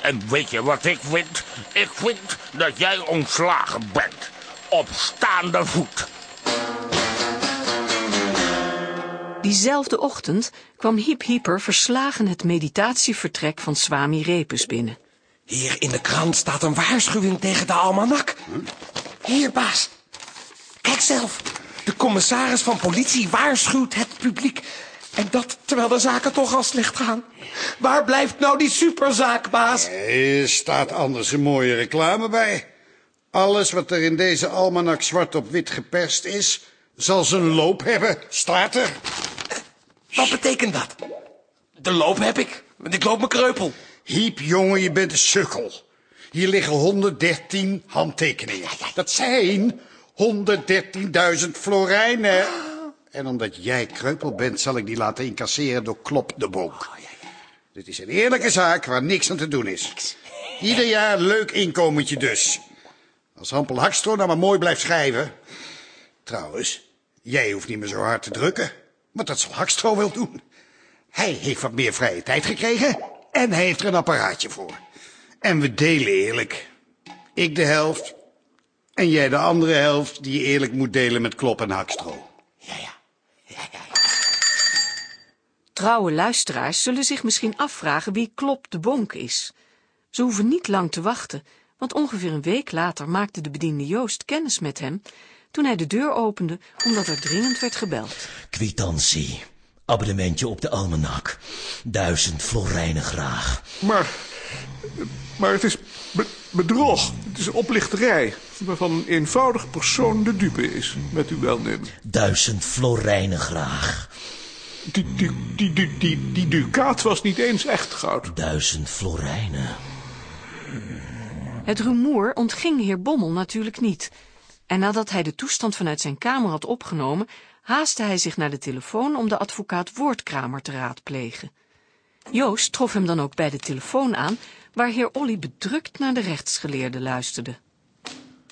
En weet je wat ik vind? Ik vind dat jij ontslagen bent. Op staande voet. Diezelfde ochtend kwam Hiep Hieper verslagen het meditatievertrek van Swami Repus binnen. Hier in de krant staat een waarschuwing tegen de almanak. Hier, baas. Kijk zelf. De commissaris van politie waarschuwt het publiek. En dat terwijl de zaken toch al slecht gaan. Waar blijft nou die superzaak, baas? Er staat anders een mooie reclame bij. Alles wat er in deze almanak zwart op wit geperst is, zal zijn loop hebben, staat er. Wat betekent dat? De loop heb ik, want ik loop me kreupel. Hiep, jongen, je bent een sukkel. Hier liggen 113 handtekeningen. Dat zijn 113.000 florijnen. En omdat jij kreupel bent, zal ik die laten incasseren door Klop de Bonk. Dit is een eerlijke zaak waar niks aan te doen is. Ieder jaar leuk inkomentje dus. Als Hampel Hakstro nou maar mooi blijft schrijven. Trouwens, jij hoeft niet meer zo hard te drukken. Want dat zal Hakstro wel doen. Hij heeft wat meer vrije tijd gekregen en hij heeft er een apparaatje voor. En we delen eerlijk. Ik de helft en jij de andere helft die je eerlijk moet delen met Klop en Hakstro. Trouwe luisteraars zullen zich misschien afvragen wie Klop de Bonk is. Ze hoeven niet lang te wachten, want ongeveer een week later maakte de bediende Joost kennis met hem toen hij de deur opende omdat er dringend werd gebeld. Kwitantie. Abonnementje op de almanak. Duizend florijnen graag. Maar, maar het is bedrog. Het is oplichterij. Waarvan een eenvoudig persoon de dupe is. Met uw welnemen. Duizend florijnen graag. Die, die, die, die, die, die ducaat was niet eens echt goud. Duizend florijnen. Het rumoer ontging heer Bommel natuurlijk niet. En nadat hij de toestand vanuit zijn kamer had opgenomen, haastte hij zich naar de telefoon om de advocaat Woordkramer te raadplegen. Joost trof hem dan ook bij de telefoon aan, waar heer Olly bedrukt naar de rechtsgeleerde luisterde.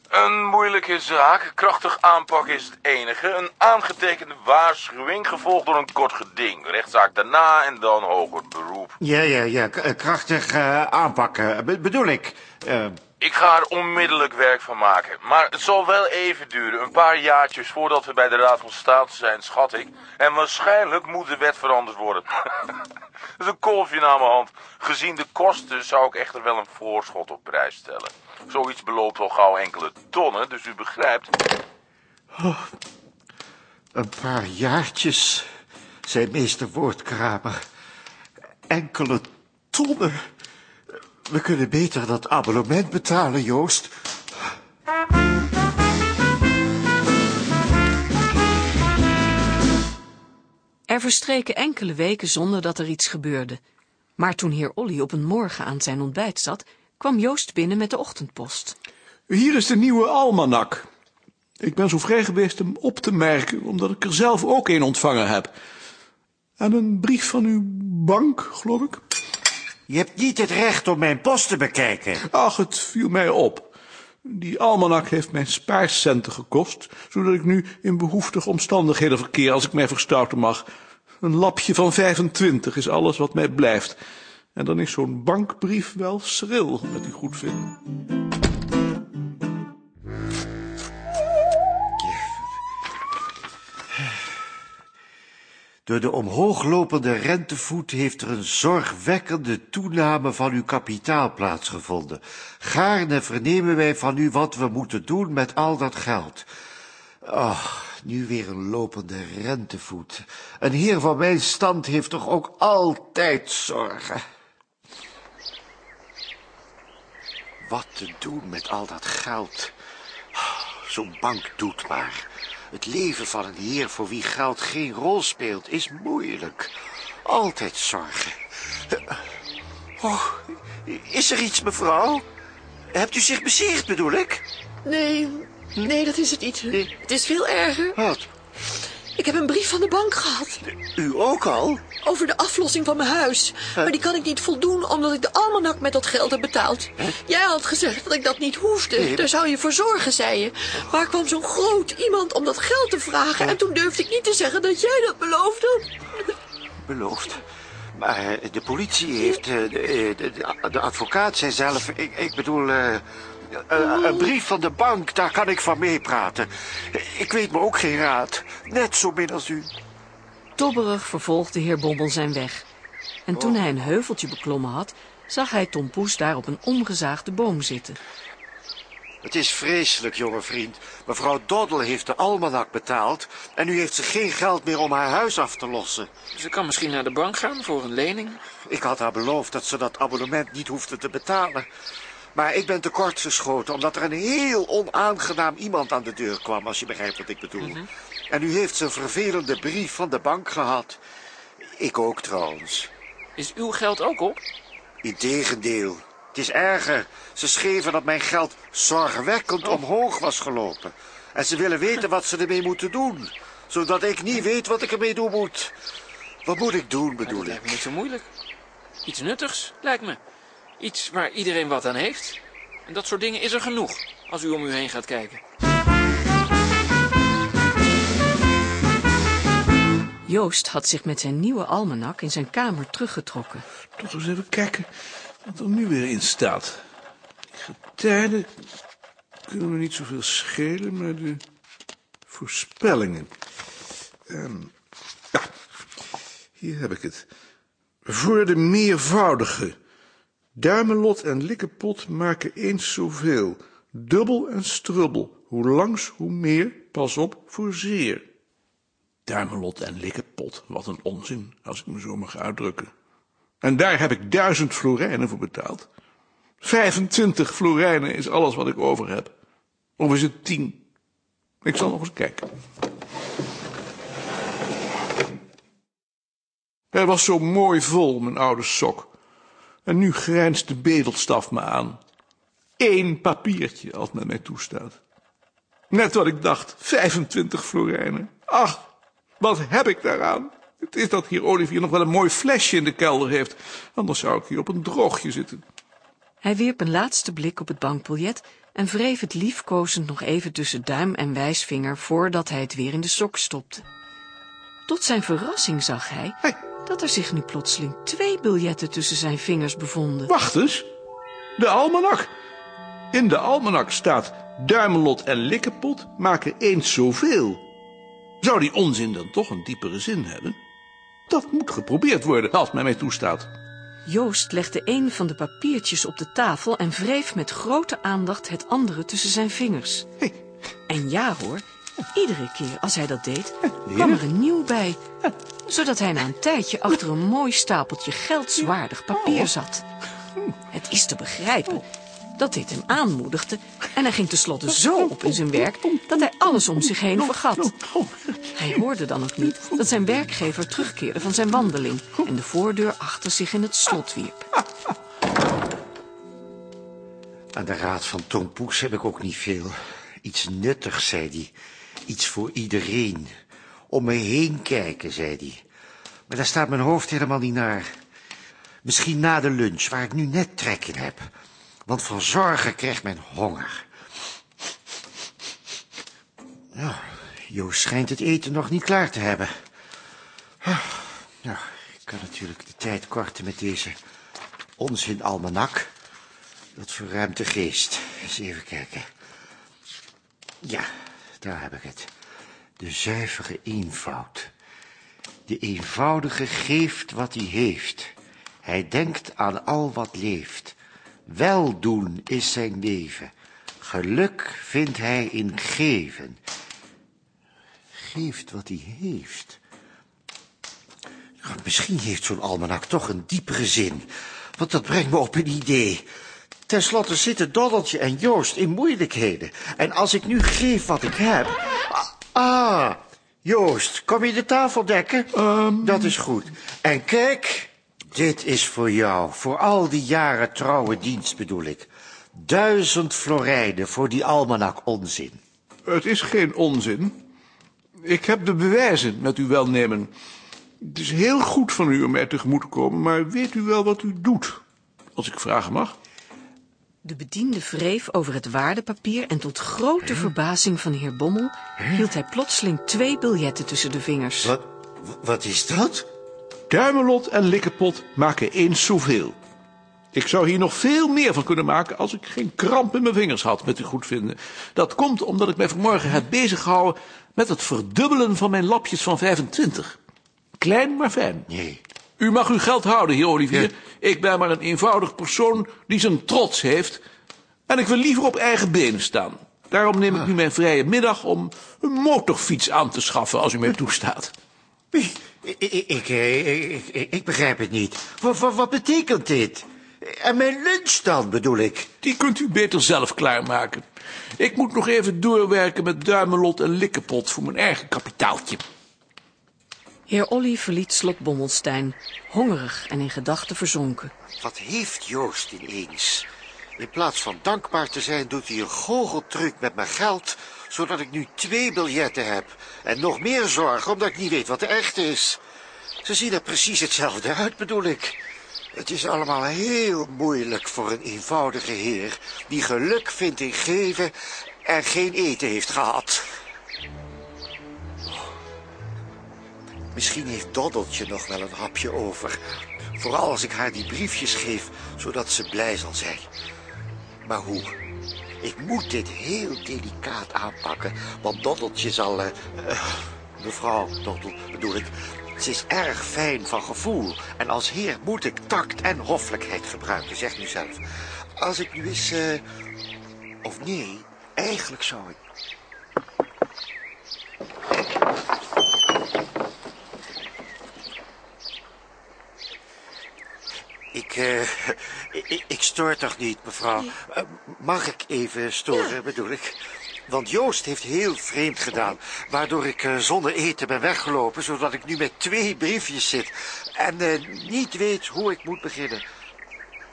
Een moeilijke zaak. Krachtig aanpak is het enige. Een aangetekende waarschuwing gevolgd door een kort geding. Rechtszaak daarna en dan hoger beroep. Ja, ja, ja. k- eh, Krachtig eh, aanpakken. Be- bedoel ik. eh, Ik ga er onmiddellijk werk van maken. Maar het zal wel even duren. Een paar jaartjes voordat we bij de Raad van State zijn, schat ik. En waarschijnlijk moet de wet veranderd worden. Dat is een kolfje naar mijn hand. Gezien de kosten zou ik echter wel een voorschot op prijs stellen. Zoiets beloopt al gauw enkele tonnen, dus u begrijpt. oh, een paar jaartjes, zei meester Woordkramer. Enkele tonnen. We kunnen beter dat abonnement betalen, Joost. Er verstreken enkele weken zonder dat er iets gebeurde. Maar toen heer Olly op een morgen aan zijn ontbijt zat, kwam Joost binnen met de ochtendpost. Hier is de nieuwe almanak. Ik ben zo vrij geweest hem op te merken, omdat ik er zelf ook een ontvangen heb. En een brief van uw bank, geloof ik. Je hebt niet het recht om mijn post te bekijken. Ach, het viel mij op. Die almanak heeft mijn spaarcenten gekost, zodat ik nu in behoeftige omstandigheden verkeer, als ik mij verstouten mag. Een lapje van 25 is alles wat mij blijft. En dan is zo'n bankbrief wel schril, dat u goed Door de omhooglopende rentevoet heeft er een zorgwekkende toename van uw kapitaal plaatsgevonden. Gaarne vernemen wij van u wat we moeten doen met al dat geld. Ach, nu weer een lopende rentevoet. Een heer van mijn stand heeft toch ook altijd zorgen. Wat te doen met al dat geld? Zo'n bank doet maar. Het leven van een heer voor wie geld geen rol speelt is moeilijk. Altijd zorgen. Oh, is er iets, mevrouw? Hebt u zich bezeerd, bedoel ik? Nee, nee, dat is het niet. Het is veel erger. Wat? Ik heb een brief van de bank gehad. U ook al? Over de aflossing van mijn huis. Maar die kan ik niet voldoen omdat ik de almanak met dat geld heb betaald. Jij had gezegd dat ik dat niet hoefde. Nee. Daar zou je voor zorgen, zei je. Maar kwam zo'n groot iemand om dat geld te vragen. En toen durfde ik niet te zeggen dat jij dat beloofde. Beloofd. Maar eh, de politie heeft... eh, de, eh, de, de- de advocaat zei zelf... Ik, ik bedoel... eh, eh, een brief van de bank, daar kan ik van meepraten. Ik weet me ook geen raad. Net zo min als u. Tobberig vervolgde heer Bommel zijn weg. En toen hij een heuveltje beklommen had, zag hij Tom Poes daar op een omgezaagde boom zitten. Het is vreselijk, jonge vriend. Mevrouw Doddle heeft de almanak betaald... en nu heeft ze geen geld meer om haar huis af te lossen. Ze kan misschien naar de bank gaan voor een lening. Ik had haar beloofd dat ze dat abonnement niet hoefde te betalen. Maar ik ben tekortgeschoten omdat er een heel onaangenaam iemand aan de deur kwam, als je begrijpt wat ik bedoel. En nu heeft ze een vervelende brief van de bank gehad. Ik ook trouwens. Is uw geld ook op? Integendeel. Het is erger. Ze schreven dat mijn geld zorgwekkend omhoog was gelopen. En ze willen weten wat ze ermee moeten doen. Zodat ik niet weet wat ik ermee doen moet. Wat moet ik doen, bedoel Dat ik? lijkt me niet zo moeilijk. Iets nuttigs, lijkt me. Iets waar iedereen wat aan heeft. En dat soort dingen is er genoeg, als u om u heen gaat kijken. Joost had zich met zijn nieuwe almanak in zijn kamer teruggetrokken. Toch eens even kijken wat er nu weer in staat. Getijden kunnen me niet zoveel schelen, maar de voorspellingen. Ehm, ja, hier heb ik het. Voor de meervoudige. Duimelot en Likkepot maken eens zoveel. Dubbel en strubbel. Hoe langs, hoe meer. Pas op voor zeer. Duimelot en Likkepot. Wat een onzin, als ik me zo mag uitdrukken. En daar heb ik duizend florijnen voor betaald. 25 florijnen is alles wat ik over heb. Of is het tien? Ik zal nog eens kijken. Hij was zo mooi vol, mijn oude sok. En nu grijnst de bedelstaf me aan. Eén papiertje, als men mij toestaat. Net wat ik dacht, 25 florijnen. Ach, wat heb ik daaraan? Het is dat hier Olivier nog wel een mooi flesje in de kelder heeft. Anders zou ik hier op een droogje zitten. Hij wierp een laatste blik op het bankbiljet en wreef het liefkozend nog even tussen duim en wijsvinger voordat hij het weer in de sok stopte. Tot zijn verrassing zag hij dat er zich nu plotseling twee biljetten tussen zijn vingers bevonden. Wacht eens. De almanak. In de almanak staat Duimelot en Likkepot maken eens zoveel. Zou die onzin dan toch een diepere zin hebben? Dat moet geprobeerd worden, als men mij toestaat. Joost legde een van de papiertjes op de tafel en wreef met grote aandacht het andere tussen zijn vingers. En ja hoor, iedere keer als hij dat deed, kwam er een nieuw bij. Zodat hij na een tijdje achter een mooi stapeltje geldswaardig papier zat. Het is te begrijpen dat dit hem aanmoedigde en hij ging tenslotte zo op in zijn werk dat hij alles om zich heen vergat. Hij hoorde dan ook niet dat zijn werkgever terugkeerde van zijn wandeling en de voordeur achter zich in het slot wierp. Aan de raad van Tom Poes heb ik ook niet veel. Iets nuttigs, zei hij. Iets voor iedereen. Om me heen kijken, zei hij. Maar daar staat mijn hoofd helemaal niet naar. Misschien na de lunch, waar ik nu net trek in heb. Want van zorgen krijgt men honger. Ja, Joost schijnt het eten nog niet klaar te hebben. Nou, ik kan natuurlijk de tijd korten met deze onzin almanak. Dat verruimt de geest. Eens even kijken. Ja, daar heb ik het. De zuivere eenvoud. De eenvoudige geeft wat hij heeft. Hij denkt aan al wat leeft. Weldoen is zijn leven. Geluk vindt hij in geven. Geeft wat hij heeft. Misschien heeft zo'n almanak toch een diepere zin. Want dat brengt me op een idee. Ten slotte zitten Doddeltje en Joost in moeilijkheden. En als ik nu geef wat ik heb... Ah, Joost, kom je de tafel dekken? Dat is goed. En kijk, dit is voor jou. Voor al die jaren trouwe dienst bedoel ik. Duizend florijden voor die almanak onzin. Het is geen onzin. Ik heb de bewijzen met uw welnemen. Het is heel goed van u om mij tegemoet te komen, maar weet u wel wat u doet? Als ik vragen mag. De bediende wreef over het waardepapier en tot grote verbazing van heer Bommel hield hij plotseling twee biljetten tussen de vingers. Wat, wat is dat? Duimelot en Likkepot maken eens zoveel. Ik zou hier nog veel meer van kunnen maken als ik geen kramp in mijn vingers had met u goedvinden. Dat komt omdat ik mij vanmorgen heb beziggehouden met het verdubbelen van mijn lapjes van 25. Klein maar fijn. Nee. U mag uw geld houden, heer Olivier. Ik ben maar een eenvoudig persoon die zijn trots heeft. En ik wil liever op eigen benen staan. Daarom neem ik nu mijn vrije middag om een motorfiets aan te schaffen, als u mij toestaat. Ik, ik, ik, ik, ik- ik begrijp het niet. Wat, wat, wat betekent dit? En mijn lunch dan, bedoel ik? Die kunt u beter zelf klaarmaken. Ik moet nog even doorwerken met Duimelot en Likkepot voor mijn eigen kapitaaltje. Heer Olly verliet slot Bommelstein, hongerig en in gedachten verzonken. Wat heeft Joost ineens? In plaats van dankbaar te zijn, doet hij een goocheltruc met mijn geld, zodat ik nu twee biljetten heb. En nog meer zorgen, omdat ik niet weet wat de echte is. Ze zien er precies hetzelfde uit, bedoel ik. Het is allemaal heel moeilijk voor een eenvoudige heer... die geluk vindt in geven en geen eten heeft gehad. Misschien heeft Doddeltje nog wel een hapje over. Vooral als ik haar die briefjes geef, zodat ze blij zal zijn. Maar hoe? Ik moet dit heel delicaat aanpakken, want Doddeltje zal... eh, eh, mevrouw Doddel, bedoel ik... Ze is erg fijn van gevoel. En als heer moet ik tact en hoffelijkheid gebruiken, zeg nu zelf. Als ik nu eens... eh, of nee, eigenlijk zou ik... Ik, eh, ik, ik stoor toch niet, mevrouw? Eh, mag ik even storen, bedoel ik? Want Joost heeft heel vreemd gedaan, waardoor ik eh, zonder eten ben weggelopen, zodat ik nu met twee briefjes zit en niet weet hoe ik moet beginnen.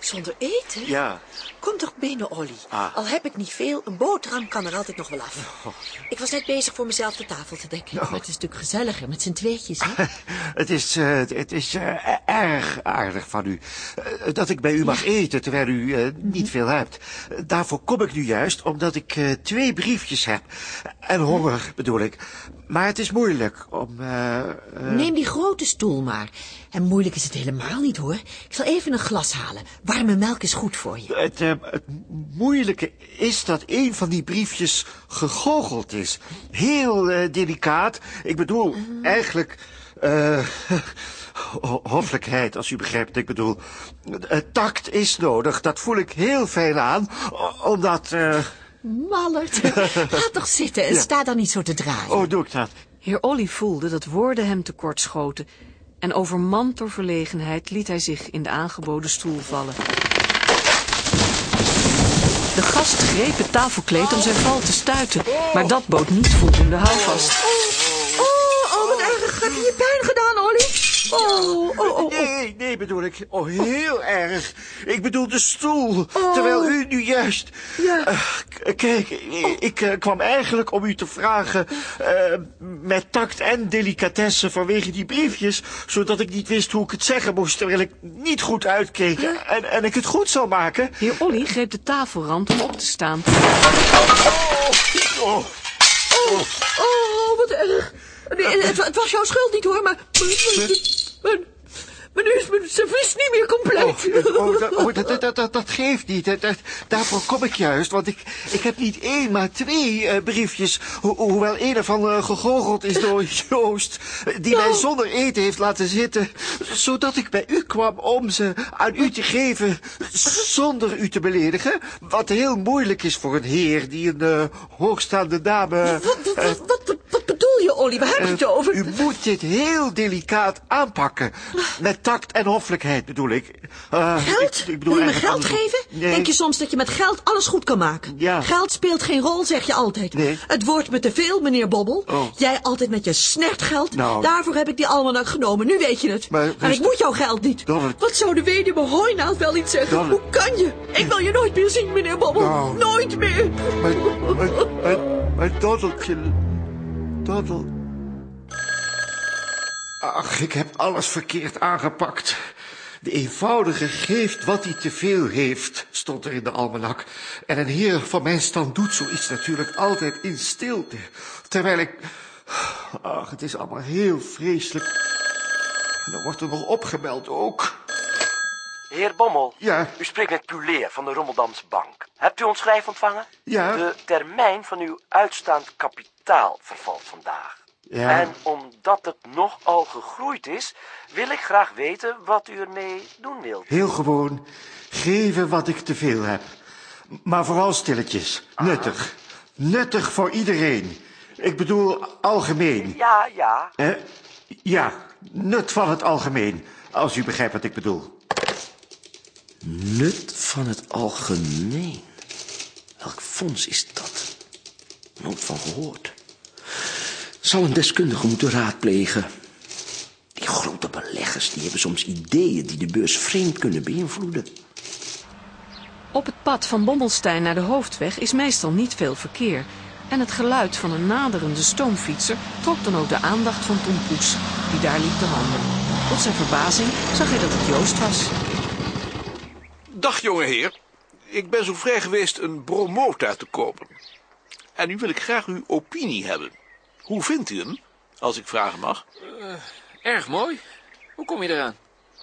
Zonder eten? Ja, Kom toch binnen, Olly. Ah. Al heb ik niet veel, een boterham kan er altijd nog wel af. Oh. Ik was net bezig voor mezelf de tafel te dekken. Maar het is een stuk gezelliger met z'n tweetjes, hè? het is, eh, het is eh, erg aardig van u eh, dat ik bij u mag eten terwijl u niet veel hebt. Daarvoor kom ik nu juist omdat ik twee briefjes heb. En honger bedoel ik. Maar het is moeilijk om... Neem die grote stoel maar. En moeilijk is het helemaal niet, hoor. Ik zal even een glas halen. Warme melk is goed voor je. Het, eh, het moeilijke is dat een van die briefjes gegoocheld is. Heel eh, delicaat. Ik bedoel, eigenlijk... eh, ho- hoffelijkheid, als u begrijpt ik bedoel. Eh, tact is nodig, dat voel ik heel fijn aan. Omdat... eh, Mallert, ga toch zitten en Ja. sta dan niet zo te draaien. oh, doe ik dat? Heer Olly voelde dat woorden hem tekort schoten en overmand door verlegenheid liet hij zich in de aangeboden stoel vallen. De gast greep het tafelkleed om zijn val te stuiten, maar dat bood niet voldoende houvast. Oh, oh, wat erg. Heb je je pijn gedaan? Oh, oh, oh. Nee, nee, bedoel ik. Oh, heel erg. Ik bedoel de stoel. Terwijl u nu juist... Ja. Eh, kijk, ik, ik, eh, kwam eigenlijk om u te vragen... eh, met tact en delicatesse vanwege die briefjes... zodat ik niet wist hoe ik het zeggen moest... terwijl ik niet goed uitkeek en, en ik het goed zal maken. Heer Olly greep de tafelrand om op te staan. Oh, Oh, oh, wat erg. Nee, het, het was jouw schuld niet hoor, maar... maar, maar nu is mijn servies niet meer compleet. Oh, oh, dat, oh, dat, dat, dat, dat geeft niet. Daarvoor kom ik juist. Want ik, ik heb niet één, maar twee eh, briefjes. Ho- hoewel één ervan eh, gegoocheld is door Joost. eh, Die mij zonder eten heeft laten zitten. Zodat ik bij u kwam om ze aan u te geven. Zonder u te beledigen. Wat heel moeilijk is voor een heer die een eh, hoogstaande dame... eh, Wat bedoel je, Olly? Waar heb je het eh, over? U moet dit heel delicaat aanpakken. Met tact en hoffelijkheid bedoel ik. Eh, Geld? Ik, ik bedoel Wil je me geld andersom. geven? Nee. Denk je soms dat je met geld alles goed kan maken? Ja. Geld speelt geen rol, zeg je altijd. Nee. Het wordt me te veel, meneer Bobbel. Oh. Jij altijd met je snertgeld. Nou. Daarvoor heb ik die almanak genomen, nu weet je het. Maar en ik moet jouw geld niet. Wat zou de weduwe Hooinaald wel niet zeggen? Hoe kan je? Ik wil je nooit meer zien, meneer Bobbel. Nou. Nooit meer. Mijn, mijn, mijn, mijn Ach, ik heb alles verkeerd aangepakt. De eenvoudige geeft wat hij te veel heeft, stond er in de almanak. En een heer van mijn stand doet zoiets natuurlijk altijd in stilte. Terwijl ik... Ach, het is allemaal heel vreselijk. En dan wordt er nog opgebeld ook. Heer Bommel, Ja. u spreekt met Puleer van de Rommeldamse Bank. Hebt u ons schrijf ontvangen? Ja. De termijn van uw uitstaand kapitaal vervalt vandaag. Ja. En omdat het nogal gegroeid is, wil ik graag weten wat u ermee doen wilt. Heel gewoon. Geven wat ik te veel heb. Maar vooral stilletjes. Nuttig. Nuttig voor iedereen. Ik bedoel algemeen. Ja, ja. Hè? Ja, nut van het algemeen. Als u begrijpt wat ik bedoel. Nut van het algemeen. Welk fonds is dat? Nooit van gehoord. Zal een deskundige moeten raadplegen. Die grote beleggers die hebben soms ideeën die de beurs vreemd kunnen beïnvloeden. Op het pad van Bommelstein naar de hoofdweg is meestal niet veel verkeer. En het geluid van een naderende stoomfietser trok dan ook de aandacht van Tom Poes, die daar liep te wandelen. Tot zijn verbazing zag hij dat het Joost was. Dag, jongeheer. Ik ben zo vrij geweest een bromota te kopen. En nu wil ik graag uw opinie hebben. Hoe vindt u hem, als ik vragen mag? Eh, erg mooi. Hoe kom je eraan?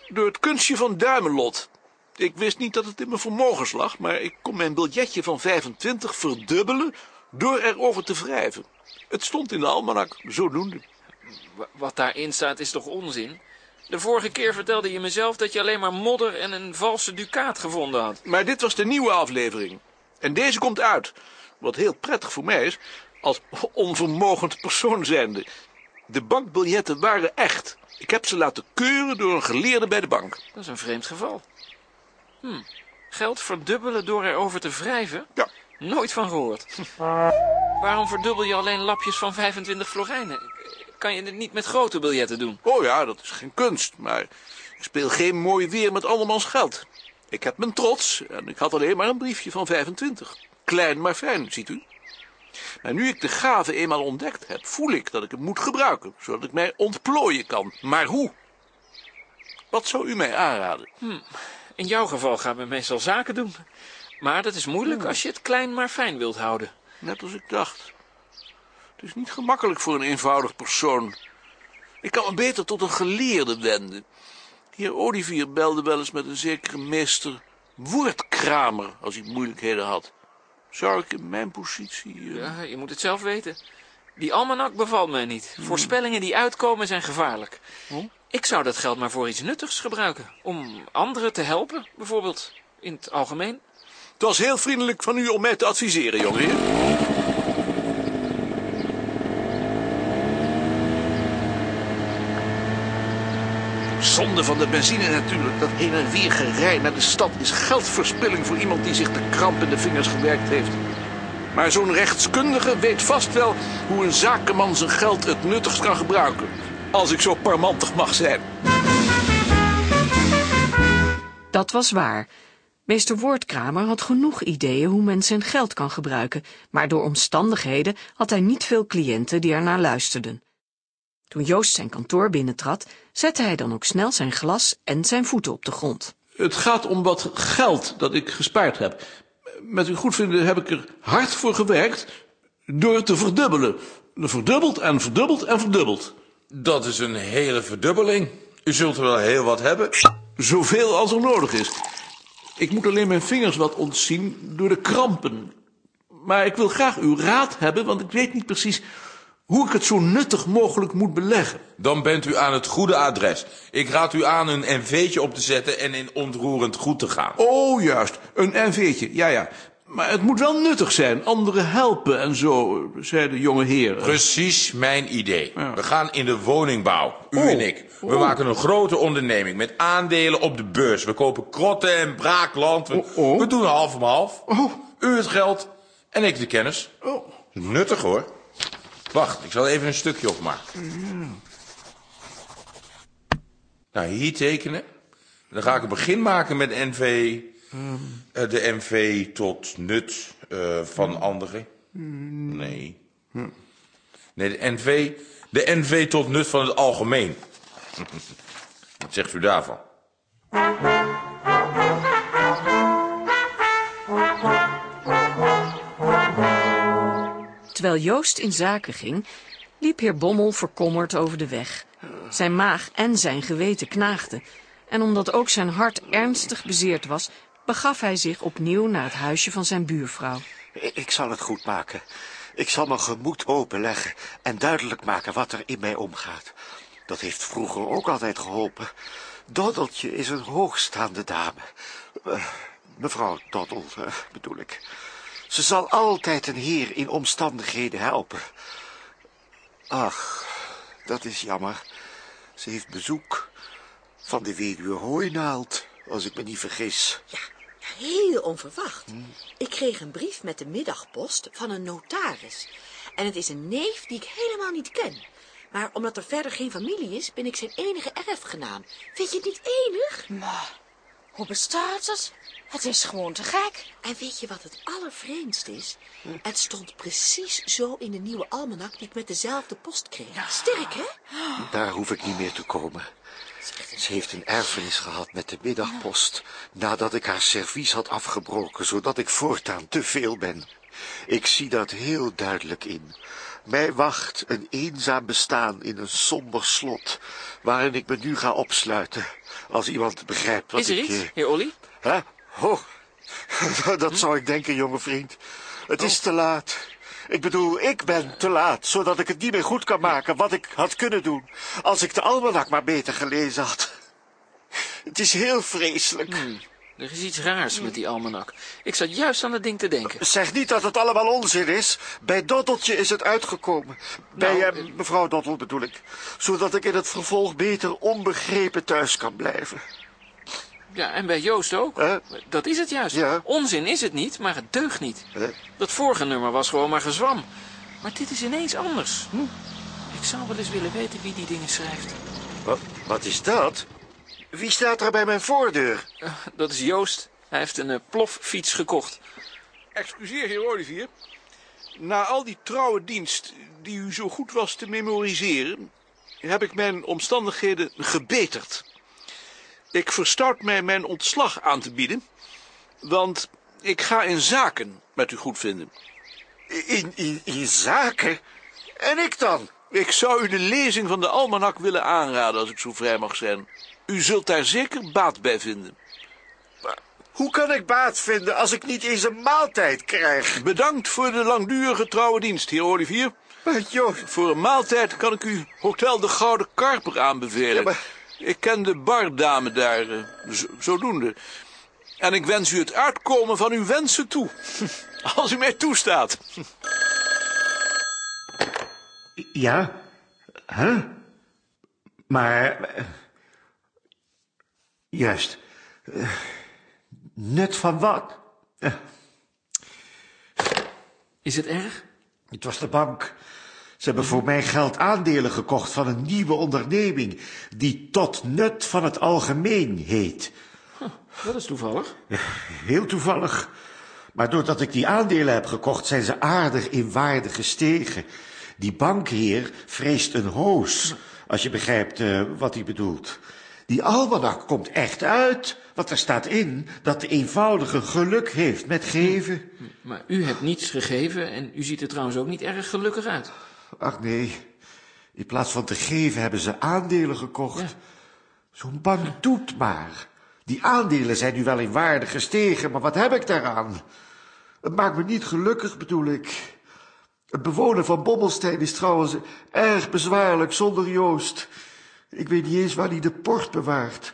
Door het kunstje van Duimelot. Ik wist niet dat het in mijn vermogens lag, maar ik kon mijn biljetje van 25 verdubbelen door erover te wrijven. Het stond in de almanak, zodoende. Wa- Wat daarin staat is toch onzin? De vorige keer vertelde je mezelf dat je alleen maar modder en een valse ducaat gevonden had. Maar dit was de nieuwe aflevering. En deze komt uit. Wat heel prettig voor mij is, als onvermogend persoon zijnde. De bankbiljetten waren echt. Ik heb ze laten keuren door een geleerde bij de bank. Dat is een vreemd geval. Hm. Geld verdubbelen door erover te wrijven? Ja. Nooit van gehoord. Waarom verdubbel je alleen lapjes van 25 florijnen? Kan je het niet met grote biljetten doen? Oh ja, dat is geen kunst, maar ik speel geen mooi weer met andermans geld. Ik heb mijn trots en ik had alleen maar een briefje van 25. Klein maar fijn, ziet u. Maar nu ik de gave eenmaal ontdekt heb, voel ik dat ik hem moet gebruiken, zodat ik mij ontplooien kan. Maar hoe? Wat zou u mij aanraden? Hm. In jouw geval gaan we meestal zaken doen. Maar dat is moeilijk als je het klein maar fijn wilt houden. Net als ik dacht. Het is niet gemakkelijk voor een eenvoudig persoon. Ik kan me beter tot een geleerde wenden. Heer Olivier belde wel eens met een zekere meester woordkramer als hij moeilijkheden had. Zou ik in mijn positie... eh, Ja, je moet het zelf weten. Die almanak bevalt mij niet. Voorspellingen die uitkomen zijn gevaarlijk. Ik zou dat geld maar voor iets nuttigs gebruiken. Om anderen te helpen, bijvoorbeeld in het algemeen. Het was heel vriendelijk van u om mij te adviseren, jongeheer. Zonde van de benzine natuurlijk. Dat heen en weer gerij naar de stad is geldverspilling voor iemand die zich de kramp in de vingers gewerkt heeft. Maar zo'n rechtskundige weet vast wel hoe een zakenman zijn geld het nuttigst kan gebruiken. Als ik zo parmantig mag zijn. Dat was waar. Meester Woordkramer had genoeg ideeën hoe men zijn geld kan gebruiken, maar door omstandigheden had hij niet veel cliënten die ernaar luisterden. Toen Joost zijn kantoor binnentrad, zette hij dan ook snel zijn glas en zijn voeten op de grond. Het gaat om wat geld dat ik gespaard heb. Met uw goedvinden heb ik er hard voor gewerkt. Door te verdubbelen. Verdubbeld en verdubbeld en verdubbeld. Dat is een hele verdubbeling. U zult er wel heel wat hebben. Zoveel als er nodig is. Ik moet alleen mijn vingers wat ontzien door de krampen. Maar ik wil graag uw raad hebben, want ik weet niet precies hoe ik het zo nuttig mogelijk moet beleggen. Dan bent u aan het goede adres. Ik raad u aan een NV'tje op te zetten en in ontroerend goed te gaan. Oh, juist. Een NV'tje, ja, ja. Maar het moet wel nuttig zijn, anderen helpen en zo, zei de jonge heer. Precies mijn idee. We gaan in de woningbouw, u Oh. en ik. We Oh. maken een grote onderneming met aandelen op de beurs. We kopen krotten en braakland. We, Oh, we doen half om half. U het geld en ik de kennis. Oh. Nuttig hoor. Wacht, ik zal even een stukje opmaken. Nou, hier tekenen. Dan ga ik een begin maken met NV. eh, de NV tot nut eh, van anderen. Nee. Nee, de NV, de NV tot nut van het algemeen. Wat zegt u daarvan? Terwijl Joost in zaken ging, liep heer Bommel verkommerd over de weg. Zijn maag en zijn geweten knaagden. En omdat ook zijn hart ernstig bezeerd was, begaf hij zich opnieuw naar het huisje van zijn buurvrouw. Ik zal het goed maken. Ik zal mijn gemoed openleggen en duidelijk maken wat er in mij omgaat. Dat heeft vroeger ook altijd geholpen. Doddeltje is een hoogstaande dame. Eh, mevrouw Doddel, eh, bedoel ik. Ze zal altijd een heer in omstandigheden helpen. Ach, dat is jammer. Ze heeft bezoek van de weduwe Hooinaald, als ik me niet vergis. Heel onverwacht. Ik kreeg een brief met de middagpost van een notaris. En het is een neef die ik helemaal niet ken. Maar omdat er verder geen familie is, ben ik zijn enige erfgenaam. Vind je het niet enig? Maar, hoe bestaat het? Het is gewoon te gek. En weet je wat het allervreemdst is? Het stond precies zo in de nieuwe almanak die ik met dezelfde post kreeg. Sterk, hè? Daar hoef ik niet meer te komen. Ze heeft een erfenis gehad met de middagpost, nadat ik haar servies had afgebroken, zodat ik voortaan te veel ben. Ik zie dat heel duidelijk in. Mij wacht een eenzaam bestaan in een somber slot, waarin ik me nu ga opsluiten, als iemand begrijpt wat Is er ik... iets, heer Olly? Hè? Oh, dat zou ik denken, jonge vriend. Het is te laat. Ik bedoel, ik ben te laat, zodat ik het niet meer goed kan maken wat ik had kunnen doen, als ik de almanak maar beter gelezen had. Het is heel vreselijk. Er is iets raars met die almanak. Ik zat juist aan het ding te denken. Zeg niet dat het allemaal onzin is. Bij Doddeltje is het uitgekomen. Bij eh, mevrouw Doddel bedoel ik. Zodat ik in het vervolg beter onbegrepen thuis kan blijven. Ja, en bij Joost ook. Dat is het juist. Onzin is het niet, maar het deugt niet. Dat vorige nummer was gewoon maar gezwam. Maar dit is ineens anders. Ik zou wel eens willen weten wie die dingen schrijft. Wat, wat is dat? Wie staat er bij mijn voordeur? Eh, dat is Joost. Hij heeft een eh, ploffiets gekocht. Excuseer, heer Olivier. Na al die trouwe dienst die u zo goed was te memoriseren, heb ik mijn omstandigheden gebeterd. Ik verstout mij mijn ontslag aan te bieden, want ik ga in zaken met u goedvinden. In, in, in zaken? En ik dan? Ik zou u de lezing van de almanak willen aanraden als ik zo vrij mag zijn. U zult daar zeker baat bij vinden. Hoe kan ik baat vinden als ik niet eens een maaltijd krijg? Bedankt voor de langdurige trouwe dienst, heer Olivier. Voor een maaltijd kan ik u Hotel de Gouden Karper aanbevelen. Ik ken de bardame daar, eh, zo- zodoende. En ik wens u het uitkomen van uw wensen toe. Als u mij toestaat. Ja? Huh? Maar... eh, Juist. Eh, Nut van wat? Is het erg? Het was de bank. Ze hebben voor mijn geld aandelen gekocht van een nieuwe onderneming... die tot nut van het algemeen heet. Dat is toevallig. Heel toevallig. Maar doordat ik die aandelen heb gekocht, zijn ze aardig in waarde gestegen. Die bankheer vreest een hoos, als je begrijpt eh, wat hij bedoelt. Die almanak komt echt uit, want er staat in dat de eenvoudige geluk heeft met geven. Maar u hebt niets gegeven en u ziet er trouwens ook niet erg gelukkig uit. Ach nee, in plaats van te geven hebben ze aandelen gekocht. Zo'n bank doet maar. Die aandelen zijn nu wel in waarde gestegen, maar wat heb ik daaraan? Het maakt me niet gelukkig, bedoel ik. Het bewonen van Bobbelstein is trouwens erg bezwaarlijk zonder Joost. Ik weet niet eens waar hij de port bewaart,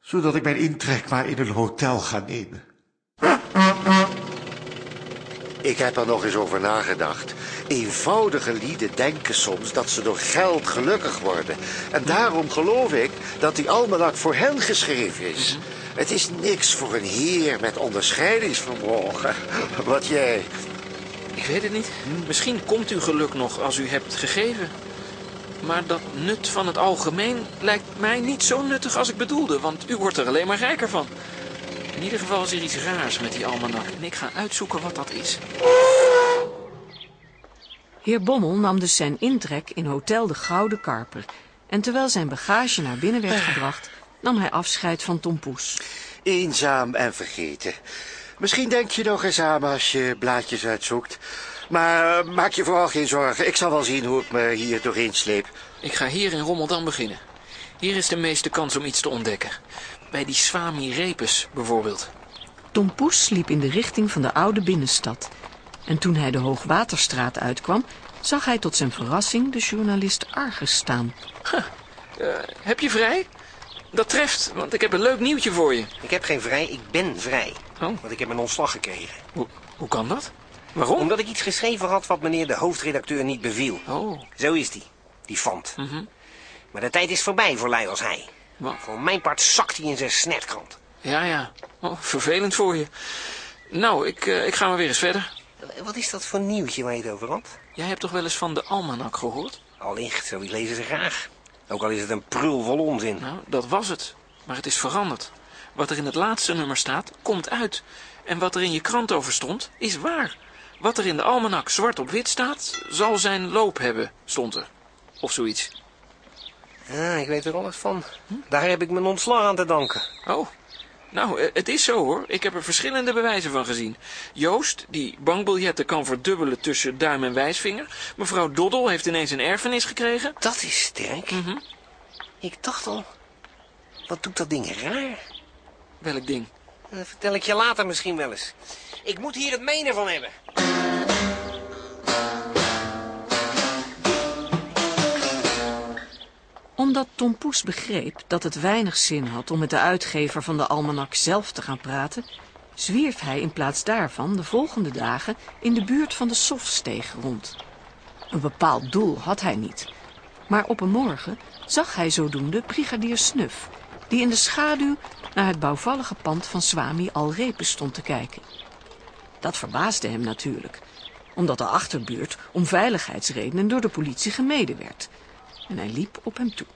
zodat ik mijn intrek maar in een hotel ga nemen. Ik heb er nog eens over nagedacht. Eenvoudige lieden denken soms dat ze door geld gelukkig worden. En daarom geloof ik dat die almanak voor hen geschreven is. Het is niks voor een heer met onderscheidingsvermogen. Wat jij... Ik weet het niet. Misschien komt uw geluk nog als u hebt gegeven. Maar dat nut van het algemeen lijkt mij niet zo nuttig als ik bedoelde, want u wordt er alleen maar rijker van. In ieder geval is er iets raars met die almanak en ik ga uitzoeken wat dat is. Heer Bommel nam dus zijn intrek in Hotel de Gouden Karper. En terwijl zijn bagage naar binnen werd gebracht, nam hij afscheid van Tom Poes. Eenzaam en vergeten. Misschien denk je nog eens aan als je blaadjes uitzoekt. Maar eh, maak je vooral geen zorgen. Ik zal wel zien hoe ik me hier doorheen sleep. Ik ga hier in Rommeldam beginnen. Hier is de meeste kans om iets te ontdekken. Bij die Swami Repus bijvoorbeeld. Tom Poes liep in de richting van de oude binnenstad. En toen hij de Hoogwaterstraat uitkwam, zag hij tot zijn verrassing de journalist Argus staan. Eh, heb je vrij? Dat treft, want ik heb een leuk nieuwtje voor je. Ik heb geen vrij, ik ben vrij. Oh. Want ik heb een ontslag gekregen. Hoe, hoe kan dat? Waarom? Omdat ik iets geschreven had wat meneer de hoofdredacteur niet beviel. Oh. Zo is die, die fant. Mhm. Maar de tijd is voorbij voor lui als hij. Wat? Voor mijn part zakt hij in zijn snetkrant. Ja, ja. Oh, vervelend voor je. Nou, ik, eh, ik ga maar weer eens verder. Wat is dat voor nieuwtje waar je het over had? Jij hebt toch wel eens van de almanak gehoord? Allicht, zoiets lezen ze graag. Ook al is het een prul vol onzin. Nou, dat was het. Maar het is veranderd. Wat er in het laatste nummer staat, komt uit. En wat er in je krant over stond, is waar. Wat er in de almanak zwart op wit staat, zal zijn loop hebben, stond er. Of zoiets. Ah, ik weet er alles van. Daar heb ik mijn ontslag aan te danken. Oh, nou, eh, het is zo hoor. Ik heb er verschillende bewijzen van gezien. Joost, die bankbiljetten kan verdubbelen tussen duim en wijsvinger. Mevrouw Doddel heeft ineens een erfenis gekregen. Dat is sterk. Mhm. Ik dacht al, wat doet dat ding raar? Welk ding? Dat vertel ik je later misschien wel eens. Ik moet hier het menen van hebben. Omdat Tom Poes begreep dat het weinig zin had om met de uitgever van de almanak zelf te gaan praten, zwierf hij in plaats daarvan de volgende dagen in de buurt van de Sofsteeg rond. Een bepaald doel had hij niet, maar op een morgen zag hij zodoende brigadier Snuf, die in de schaduw naar het bouwvallige pand van Swami Alrepe stond te kijken. Dat verbaasde hem natuurlijk, omdat de achterbuurt om veiligheidsredenen door de politie gemeden werd. En hij liep op hem toe.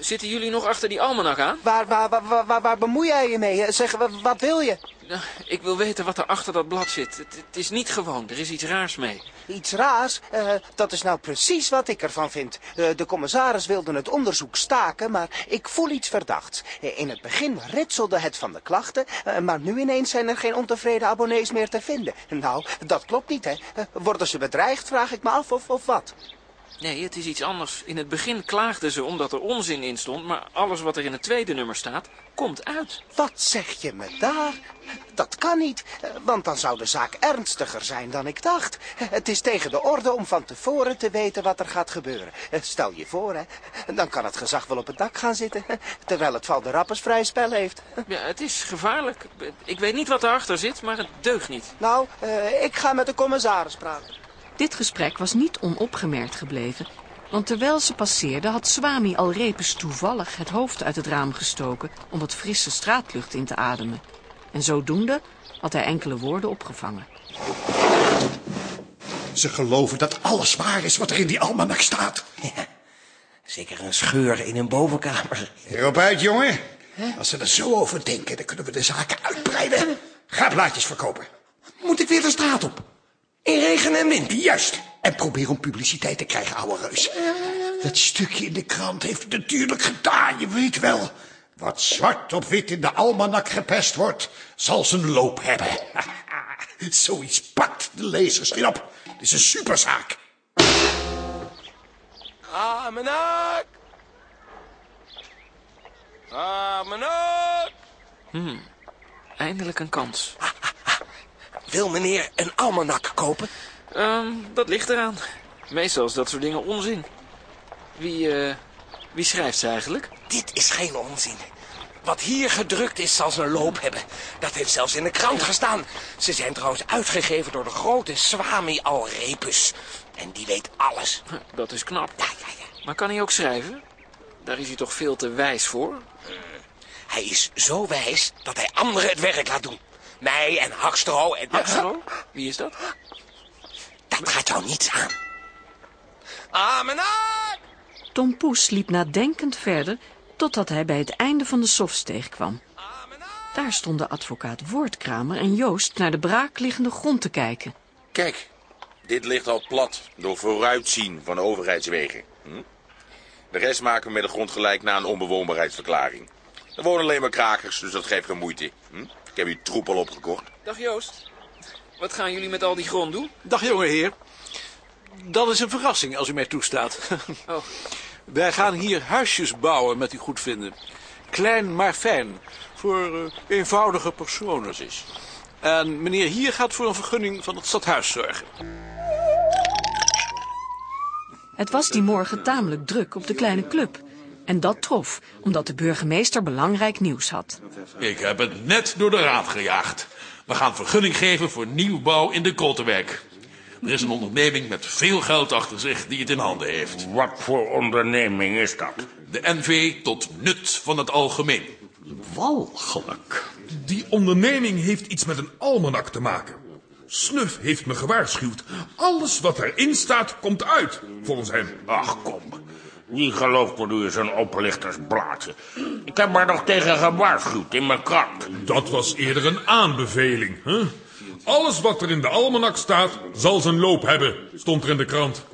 Zitten jullie nog achter die almanak aan? Waar, waar, waar, waar, waar bemoei jij je mee? Zeg, wa- wat wil je? Nou, Ik wil weten wat er achter dat blad zit. Het, het is niet gewoon, er is iets raars mee. Iets raars? Eh, dat is nou precies wat ik ervan vind. Eh, de commissaris wilde het onderzoek staken, maar ik voel iets verdachts. Eh, in het begin ritselde het van de klachten, maar nu ineens zijn er geen ontevreden abonnees meer te vinden. Nou, dat klopt niet, hè. Worden ze bedreigd, vraag ik me af, of, of wat? Nee, het is iets anders. In het begin klaagden ze omdat er onzin in stond, maar alles wat er in het tweede nummer staat, komt uit. Wat zeg je me daar? Dat kan niet, want dan zou de zaak ernstiger zijn dan ik dacht. Het is tegen de orde om van tevoren te weten wat er gaat gebeuren. Stel je voor, hè, dan kan het gezag wel op het dak gaan zitten, terwijl het val de rappers vrij spel heeft. Ja, het is gevaarlijk. Ik weet niet wat erachter zit, maar het deugt niet. Nou, eh, ik ga met de commissaris praten. Dit gesprek was niet onopgemerkt gebleven, want terwijl ze passeerden had Swami Alrepes toevallig het hoofd uit het raam gestoken om wat frisse straatlucht in te ademen. En zodoende had hij enkele woorden opgevangen. Ze geloven dat alles waar is wat er in die almanak staat. Zeker een scheur in een bovenkamer. Hierop uit, jongen. Als ze er zo over denken, dan kunnen we de zaken uitbreiden. Ga blaadjes verkopen. Moet ik weer de straat op? In regen en wind. Juist. En probeer om publiciteit te krijgen, ouwe reus. Dat stukje in de krant heeft het natuurlijk gedaan, je weet wel. Wat zwart op wit in de almanak gepest wordt, zal zijn loop hebben. Zoiets pakt de lezers niet op. Het is een superzaak. Almanak! Almanak! Hmm, eindelijk een kans. Wil meneer een almanak kopen? Ehm, dat ligt eraan. Meestal is dat soort dingen onzin. Wie, eh, wie schrijft ze eigenlijk? Dit is geen onzin. Wat hier gedrukt is, zal zijn loop hebben. Dat heeft zelfs in de krant gestaan. Ze zijn trouwens uitgegeven door de grote Swami Alrepus. En die weet alles. Dat is knap. Maar kan hij ook schrijven? Daar is hij toch veel te wijs voor? Hij is zo wijs dat hij anderen het werk laat doen. Mij en Hakstro en... Hakstro? Wie is dat? Dat gaat jou niets aan. Amenak! Tom Poes liep nadenkend verder totdat hij bij het einde van de sofsteeg kwam. Daar stonden advocaat Woordkramer en Joost naar de braakliggende grond te kijken. Kijk, dit ligt al plat door vooruitzien van overheidswegen. Hm? De rest maken we met de grond gelijk na een onbewoonbaarheidsverklaring. Er wonen alleen maar krakers, dus dat geeft geen moeite. Hm? Ik heb hier troep al opgekocht. Dag Joost. Wat gaan jullie met al die grond doen? Dag jonge heer. Dat is een verrassing als u mij toestaat. Oh. Wij gaan hier huisjes bouwen met u goedvinden. Klein maar fijn. Voor eh, eenvoudige personen. En meneer hier gaat voor een vergunning van het stadhuis zorgen. Het was die morgen tamelijk druk op de kleine club. En dat trof, omdat de burgemeester belangrijk nieuws had. Ik heb het net door de raad gejaagd. We gaan vergunning geven voor nieuwbouw in de Kolterwijk. Er is een onderneming met veel geld achter zich die het in handen heeft. Wat voor onderneming is dat? De NV tot nut van het algemeen. Walgelijk. Die onderneming heeft iets met een almanak te maken. Snuf heeft me gewaarschuwd. Alles wat erin staat, komt uit, volgens hem. Ach, kom. Wie gelooft nu in zo'n oplichtersblaadje? Ik heb maar nog tegen gewaarschuwd in mijn krant. Dat was eerder een aanbeveling, hè? Alles wat er in de almanak staat, zal zijn loop hebben, stond er in de krant.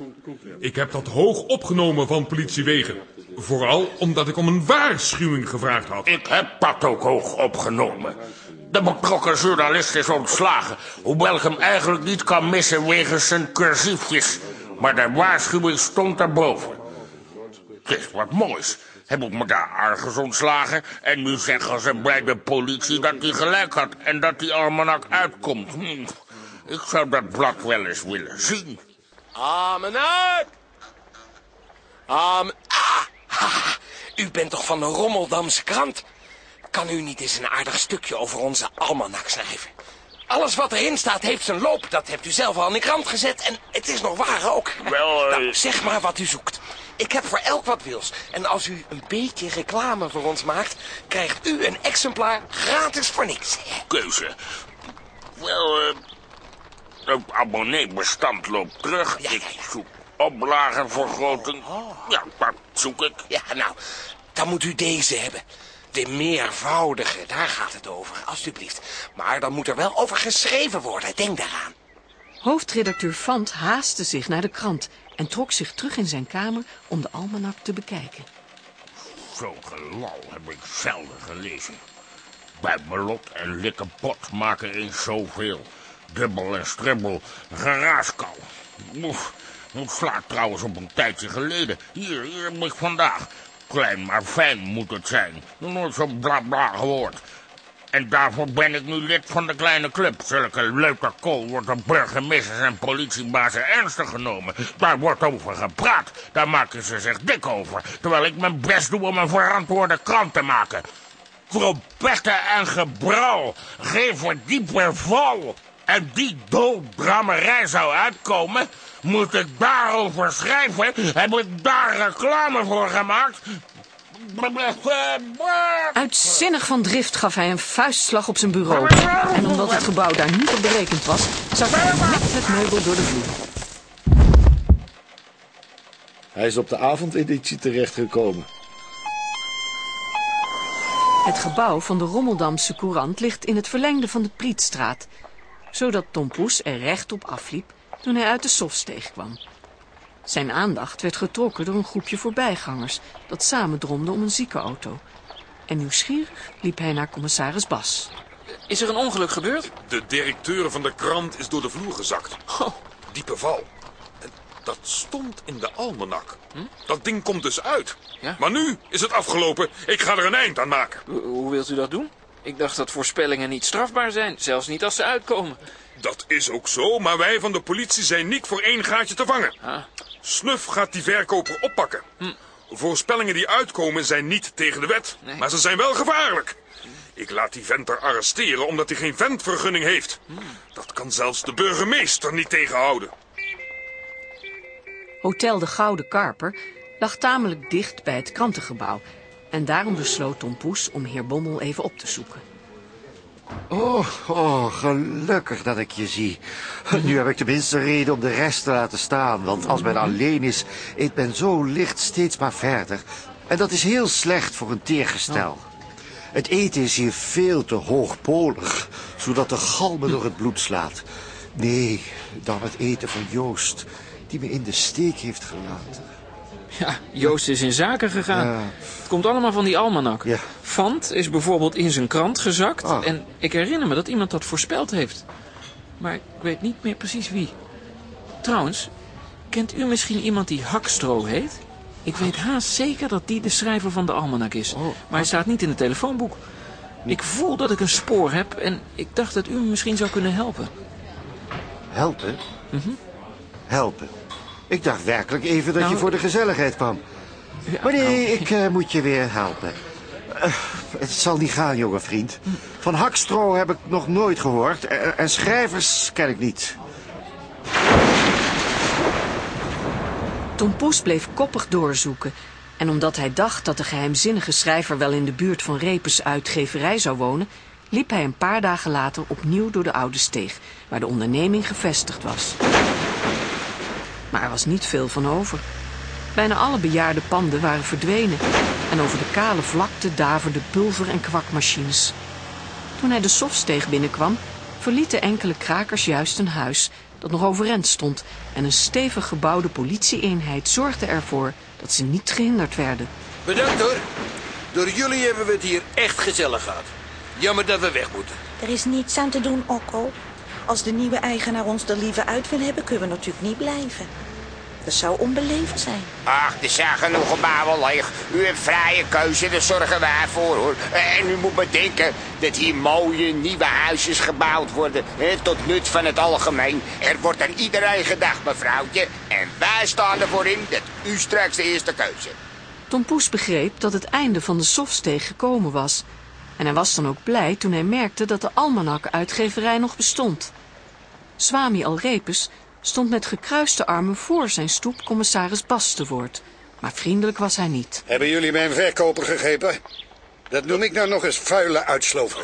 Ik heb dat hoog opgenomen van politiewegen. Vooral omdat ik om een waarschuwing gevraagd had. Ik heb dat ook hoog opgenomen. De betrokken journalist is ontslagen, hoewel ik hem eigenlijk niet kan missen wegens zijn cursiefjes. Maar de waarschuwing stond erboven. Het is wat moois. Heb ik me daar ergens ontslagen en nu zeggen ze bij de politie dat hij gelijk had en dat die almanak uitkomt. Hm. Ik zou dat blad wel eens willen zien. Amenak! Amen... Ah, u bent toch van de Rommeldamse krant? Kan u niet eens een aardig stukje over onze almanak schrijven? Alles wat erin staat heeft zijn loop. Dat hebt u zelf al in de krant gezet. En het is nog waar ook. Wel, eh, Nou, zeg maar wat u zoekt. Ik heb voor elk wat wils. En als u een beetje reclame voor ons maakt... krijgt u een exemplaar gratis voor niks. Keuze. Wel, eh... het abonneebestand loopt terug. Ik zoek oplagenvergroting. Ja, dat zoek ik. Ja, nou, dan moet u deze hebben. De meervoudige, daar gaat het over, alstublieft. Maar dan moet er wel over geschreven worden, denk daaraan. Hoofdredacteur Fant haastte zich naar de krant en trok zich terug in zijn kamer om de almanak te bekijken. Zo'n gelal heb ik zelden gelezen. Bijbelot en likkepot maken eens zoveel. Dubbel en stribbel, geraaskal. Oef, het slaat trouwens op een tijdje geleden. Hier, hier heb ik vandaag. Klein maar fijn moet het zijn. Nooit zo bla bla gehoord. En daarvoor ben ik nu lid van de kleine club. Zulke leuke kool wordt door burgemeesters en politiebazen ernstig genomen. Daar wordt over gepraat. Daar maken ze zich dik over. Terwijl ik mijn best doe om een verantwoorde krant te maken. Trompetten en gebrouw. Geen verdiepe vol. En die dooddrammerij zou uitkomen. Moet ik daarover schrijven? Heb ik daar reclame voor gemaakt? Uitzinnig van drift gaf hij een vuistslag op zijn bureau. En omdat het gebouw daar niet op berekend was, zakte hij met het meubel door de vloer. Hij is op de avondeditie terechtgekomen. Het gebouw van de Rommeldamse Courant ligt in het verlengde van de Prietstraat, zodat Tom Poes er recht op afliep toen hij uit de sofsteeg kwam. Zijn aandacht werd getrokken door een groepje voorbijgangers dat samen dromde om een ziekenauto. En nieuwsgierig liep hij naar commissaris Bas. Is er een ongeluk gebeurd? De directeur van de krant is door de vloer gezakt. Diepe val. En dat stond in de almanak. Dat ding komt dus uit. Maar nu is het afgelopen. Ik ga er een eind aan maken. Hoe wilt u dat doen? Ik dacht dat voorspellingen niet strafbaar zijn, zelfs niet als ze uitkomen. Dat is ook zo, maar wij van de politie zijn niet voor één gaatje te vangen. Snuf gaat die verkoper oppakken. Voorspellingen die uitkomen zijn niet tegen de wet, maar ze zijn wel gevaarlijk. Ik laat die vent er arresteren omdat hij geen ventvergunning heeft. Dat kan zelfs de burgemeester niet tegenhouden. Hotel de Gouden Karper lag tamelijk dicht bij het krantengebouw. En daarom besloot Tom Poes om heer Bommel even op te zoeken. Oh, oh, gelukkig dat ik je zie. Nu heb ik tenminste reden om de rest te laten staan. Want als men alleen is, eet men zo licht steeds maar verder. En dat is heel slecht voor een teergestel. Het eten is hier veel te hoogpolig, zodat de galmen door het bloed slaat. Nee, dan het eten van Joost, die me in de steek heeft gelaten. Ja, Joost is in zaken gegaan. Het komt allemaal van die almanak. Fant is bijvoorbeeld in zijn krant gezakt. En ik herinner me dat iemand dat voorspeld heeft. Maar ik weet niet meer precies wie. Trouwens, kent u misschien iemand die Hakstro heet? Ik weet haast zeker dat die de schrijver van de almanak is. Maar hij staat niet in het telefoonboek. Ik voel dat ik een spoor heb en ik dacht dat u me misschien zou kunnen helpen. Helpen? Helpen? Ik dacht werkelijk even dat Nou, je voor de gezelligheid kwam. maar nee, ik eh, moet je weer helpen. Eh, het zal niet gaan, jonge vriend. Van Hakstro heb ik nog nooit gehoord. En, en schrijvers ken ik niet. Tom Poes bleef koppig doorzoeken. En omdat hij dacht dat de geheimzinnige schrijver wel in de buurt van Repes uitgeverij zou wonen, liep hij een paar dagen later opnieuw door de oude steeg, waar de onderneming gevestigd was. Maar er was niet veel van over. Bijna alle bejaarde panden waren verdwenen en over de kale vlakte daverden pulver- en kwakmachines. Toen hij de sofsteeg binnenkwam, verlieten enkele krakers juist een huis dat nog overeind stond en een stevig gebouwde politie-eenheid zorgde ervoor dat ze niet gehinderd werden. Bedankt hoor. Door jullie hebben we het hier echt gezellig gehad. Jammer dat we weg moeten. Er is niets aan te doen, Okko. Als de nieuwe eigenaar ons er liever uit wil hebben, kunnen we natuurlijk niet blijven. Dat zou onbeleefd zijn. Ach, er zijn genoeg gebouwen leeg. U hebt vrije keuze, daar zorgen wij voor hoor. En u moet bedenken dat hier mooie nieuwe huisjes gebouwd worden. Hè, tot nut van het algemeen. Er wordt aan iedereen gedacht, mevrouwtje. En wij staan ervoor in dat u straks de eerste keuze. Tom Poes begreep dat het einde van de sofsteeg gekomen was. En hij was dan ook blij toen hij merkte dat de Almanak-uitgeverij nog bestond. Swami Alrepes stond met gekruiste armen voor zijn stoep commissaris Bas te woord. Maar vriendelijk was hij niet. Hebben jullie mijn verkoper gegrepen? Dat noem ik nou nog eens vuile uitslover.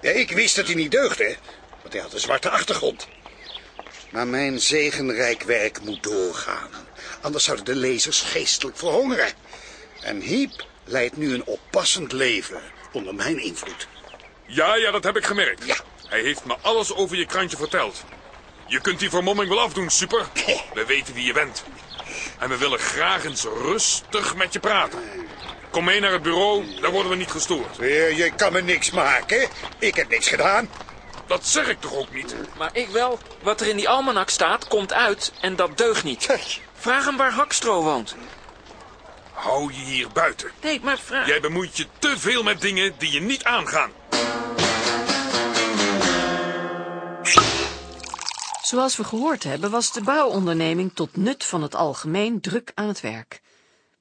Ja, ik wist dat hij niet deugde, want hij had een zwarte achtergrond. Maar mijn zegenrijk werk moet doorgaan. Anders zouden de lezers geestelijk verhongeren. En Hiep leidt nu een oppassend leven onder mijn invloed. Ja, ja, dat heb ik gemerkt. Hij heeft me alles over je krantje verteld. Je kunt die vermomming wel afdoen, super. We weten wie je bent. En we willen graag eens rustig met je praten. Kom mee naar het bureau, daar worden we niet gestoord. Je, je kan me niks maken. Ik heb niks gedaan. Dat zeg ik toch ook niet? Maar ik wel. Wat er in die almanak staat, komt uit en dat deugt niet. Vraag hem waar Hakstro woont. Hou je hier buiten. Nee, maar vraag... Jij bemoeit je te veel met dingen die je niet aangaan. Zoals we gehoord hebben was de bouwonderneming tot nut van het algemeen druk aan het werk.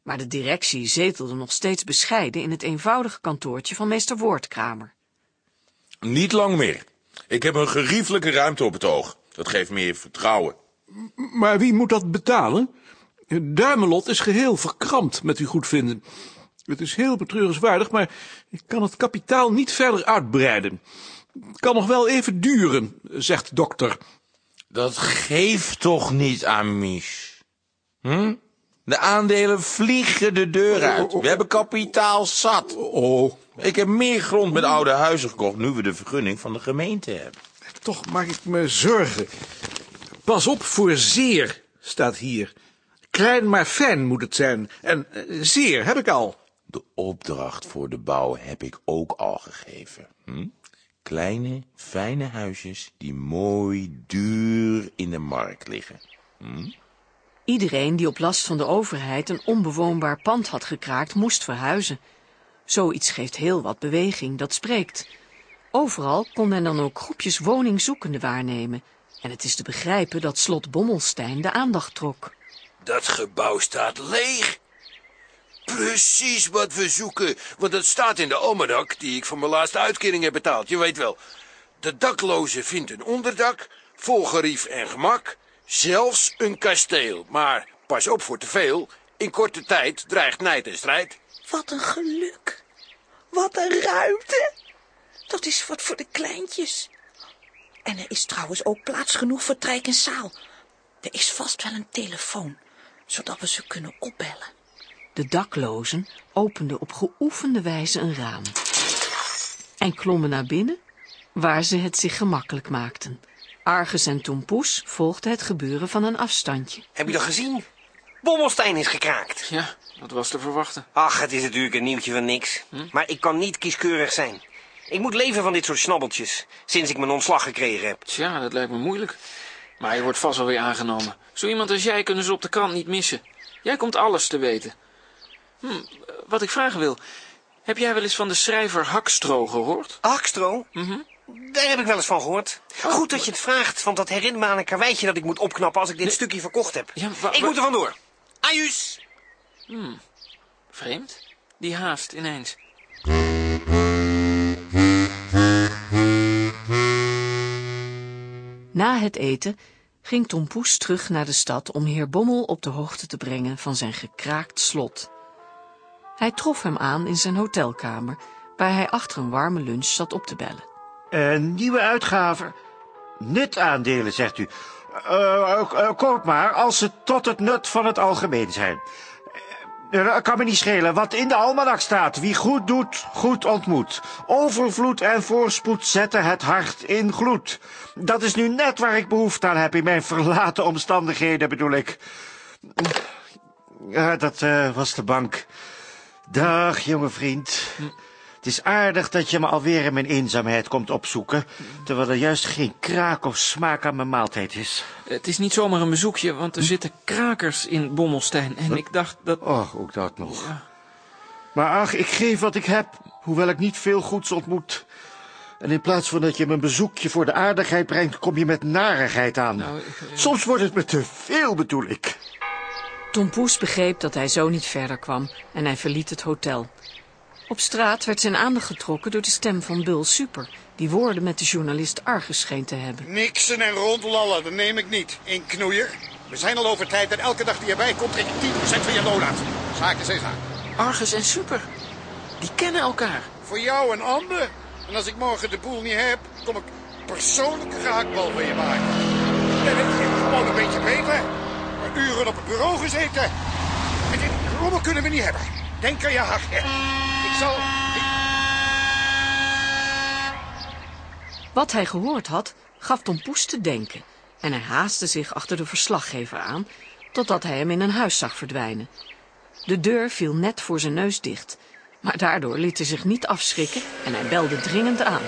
Maar de directie zetelde nog steeds bescheiden in het eenvoudige kantoortje van meester Woordkramer. Niet lang meer. Ik heb een geriefelijke ruimte op het oog. Dat geeft meer vertrouwen. Maar wie moet dat betalen? Duimelot is geheel verkrampt met uw goedvinden. Het is heel betreurenswaardig, maar ik kan het kapitaal niet verder uitbreiden. Het kan nog wel even duren, zegt de dokter. Dat geeft toch niet aan Mies? Hm? De aandelen vliegen de deur uit. We hebben kapitaal zat. Oh. Ik heb meer grond met oude huizen gekocht, nu we de vergunning van de gemeente hebben. Toch maak ik me zorgen. Pas op voor zeer, staat hier. Klein maar fijn moet het zijn. En eh, zeer heb ik al. De opdracht voor de bouw heb ik ook al gegeven. Hm? Kleine, fijne huisjes die mooi duur in de markt liggen. Hm? Iedereen die op last van de overheid een onbewoonbaar pand had gekraakt, moest verhuizen. Zoiets geeft heel wat beweging, dat spreekt. Overal kon men dan ook groepjes woningzoekenden waarnemen. En het is te begrijpen dat slot Bommelstein de aandacht trok. Dat gebouw staat leeg. Precies wat we zoeken, want het staat in de almanak die ik voor mijn laatste uitkering heb betaald. Je weet wel, de dakloze vindt een onderdak, vol gerief en gemak, zelfs een kasteel. Maar pas op voor te veel, in korte tijd dreigt nijd en strijd. Wat een geluk. Wat een ruimte. Dat is wat voor de kleintjes. En er is trouwens ook plaats genoeg voor trijk en zaal. Er is vast wel een telefoon, zodat we ze kunnen opbellen. De daklozen openden op geoefende wijze een raam. En klommen naar binnen, waar ze het zich gemakkelijk maakten. Argus en Tompoes volgden het gebeuren van een afstandje. Heb je dat gezien? Bommelstein is gekraakt. Ja, dat was te verwachten. Ach, het is natuurlijk een nieuwtje van niks. Maar ik kan niet kieskeurig zijn. Ik moet leven van dit soort snabbeltjes, sinds ik mijn ontslag gekregen heb. Tja, dat lijkt me moeilijk. Maar je wordt vast wel weer aangenomen. Zo iemand als jij kunnen ze op de krant niet missen. Jij komt alles te weten. Hm, wat ik vragen wil. Heb jij wel eens van de schrijver Hakstro gehoord? Hakstro? Mhm. Daar heb ik wel eens van gehoord. Goed dat je het vraagt, want dat herinnert me aan een karweitje dat ik moet opknappen als ik dit stukje verkocht heb. Ja, ik moet er vandoor. Ajus! Hm, vreemd. Die haast ineens. Na het eten ging Tom Poes terug naar de stad om heer Bommel op de hoogte te brengen van zijn gekraakt slot. Hij trof hem aan in zijn hotelkamer, waar hij achter een warme lunch zat op te bellen. Een nieuwe uitgave. Nutaandelen, zegt u. Koop maar, als ze tot het nut van het algemeen zijn. Kan me niet schelen wat in de almanak staat. Wie goed doet, goed ontmoet. Overvloed en voorspoed zetten het hart in gloed. Dat is nu net waar ik behoefte aan heb in mijn verlaten omstandigheden, bedoel ik. Ja, dat was de bank. Dag, jonge vriend. Het is aardig dat je me alweer in mijn eenzaamheid komt opzoeken... terwijl er juist geen kraak of smaak aan mijn maaltijd is. Het is niet zomaar een bezoekje, want er zitten krakers in Bommelstein. En ik dacht dat... Och, ook dat nog. Maar ach, ik geef wat ik heb, hoewel ik niet veel goeds ontmoet. En in plaats van dat je me een bezoekje voor de aardigheid brengt... kom je met narigheid aan. Soms wordt het me te veel, bedoel ik. Tom Poes begreep dat hij zo niet verder kwam en hij verliet het hotel. Op straat werd zijn aandacht getrokken door de stem van Bul Super... die woorden met de journalist Argus scheen te hebben. Niksen en rondlallen, dat neem ik niet. In knoeier. We zijn al over tijd en elke dag die erbij komt, trek ik 10% van je loon uit. Zaken zijn zaken. Argus en Super, die kennen elkaar. Voor jou en ander. En als ik morgen de boel niet heb, kom ik persoonlijk een gehaktbal van je maken. En het is gewoon een beetje beter. Uren op het bureau gezeten. Rommel kunnen we niet hebben. Denk aan je hart. hè. Ik zal... Wat hij gehoord had, gaf Tom Poes te denken... en hij haastte zich achter de verslaggever aan... totdat hij hem in een huis zag verdwijnen. De deur viel net voor zijn neus dicht... maar daardoor liet hij zich niet afschrikken... en hij belde dringend aan.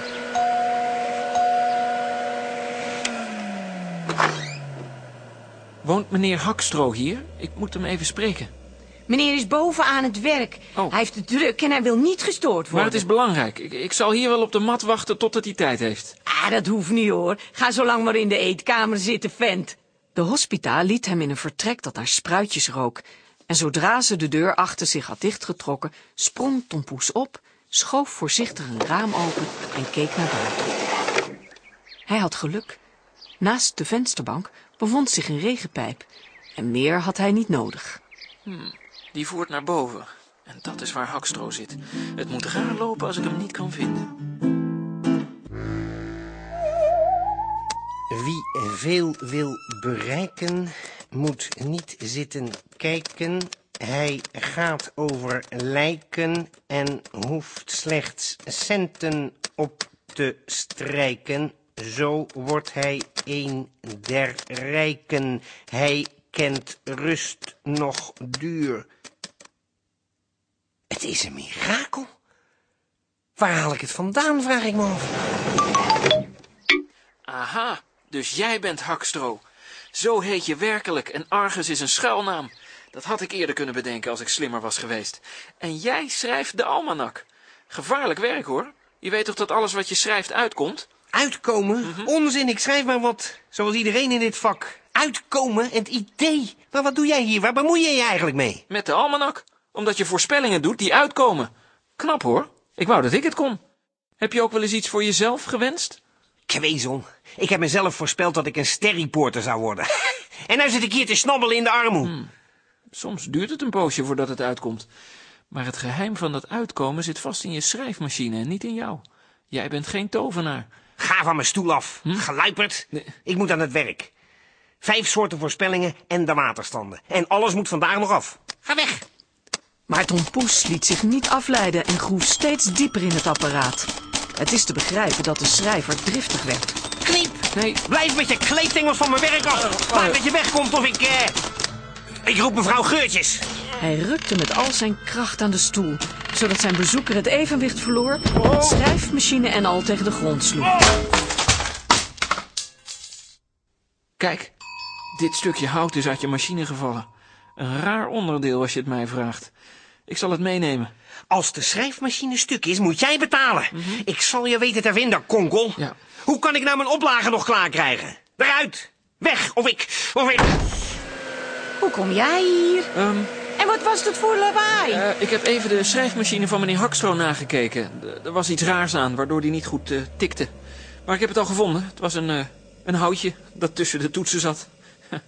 Woont meneer Hakstro hier? Ik moet hem even spreken. Meneer is boven aan het werk. Hij heeft het druk en hij wil niet gestoord worden. Maar het is belangrijk. Ik, ik zal hier wel op de mat wachten totdat hij tijd heeft. Ah, dat hoeft niet hoor. Ga zo lang maar in de eetkamer zitten, vent. De hospita liet hem in een vertrek dat naar spruitjes rook... en zodra ze de deur achter zich had dichtgetrokken... sprong Tom Poes op, schoof voorzichtig een raam open en keek naar buiten. Hij had geluk. Naast de vensterbank bevond zich een regenpijp... en meer had hij niet nodig. Hmm, die voert naar boven. En dat is waar Hakstro zit. Het moet raar lopen als ik hem niet kan vinden. Wie veel wil bereiken, moet niet zitten kijken. Hij gaat over lijken en hoeft slechts centen op te strijken. Zo wordt hij een der rijken. Hij kent rust nog duur. Het is een mirakel. Waar haal ik het vandaan, vraag ik me af. Aha, dus jij bent Hakstro. Zo heet je werkelijk en Argus is een schuilnaam. Dat had ik eerder kunnen bedenken als ik slimmer was geweest. En jij schrijft de almanak. Gevaarlijk werk hoor. Je weet toch dat alles wat je schrijft uitkomt? Uitkomen? Onzin, ik schrijf maar wat. Zoals iedereen in dit vak. Uitkomen, het idee. Maar wat doe jij hier? Waar bemoei je je eigenlijk mee? Met de almanak. Omdat je voorspellingen doet die uitkomen. Knap hoor. Ik wou dat ik het kon. Heb je ook wel eens iets voor jezelf gewenst? Kwezel. Ik heb mezelf voorspeld dat ik een sterreporter zou worden. en nu zit ik hier te snabbelen in de armoe. Soms duurt het een poosje voordat het uitkomt. Maar het geheim van dat uitkomen zit vast in je schrijfmachine en niet in jou. Jij bent geen tovenaar. Ga van mijn stoel af. Geluiperd. Ik moet aan het werk. Vijf soorten voorspellingen en de waterstanden. En alles moet vandaag nog af. Ga weg. Maar Tom Poes liet zich niet afleiden en groef steeds dieper in het apparaat. Het is te begrijpen dat de schrijver driftig werd. Kneep. Nee. Blijf met je kleedtengels van mijn werk af. Maak dat je wegkomt of ik... eh, Ik roep mevrouw Geurtjes. Hij rukte met al zijn kracht aan de stoel, zodat zijn bezoeker het evenwicht verloor, schrijfmachine en al tegen de grond sloeg. Kijk, dit stukje hout is uit je machine gevallen. Een raar onderdeel als je het mij vraagt. Ik zal het meenemen. Als de schrijfmachine stuk is, moet jij betalen. Ik zal je weten te vinden, konkel. Ja. Hoe kan ik nou mijn oplagen nog klaar krijgen? Eruit! Weg! Of ik... Of ik... Hoe kom jij hier? Ehm, En wat was dat voor lawaai? eh, ik heb even de schrijfmachine van meneer Hakstro nagekeken. D- Er was iets raars aan, waardoor die niet goed eh, tikte. Maar ik heb het al gevonden. Het was een, eh, een houtje dat tussen de toetsen zat.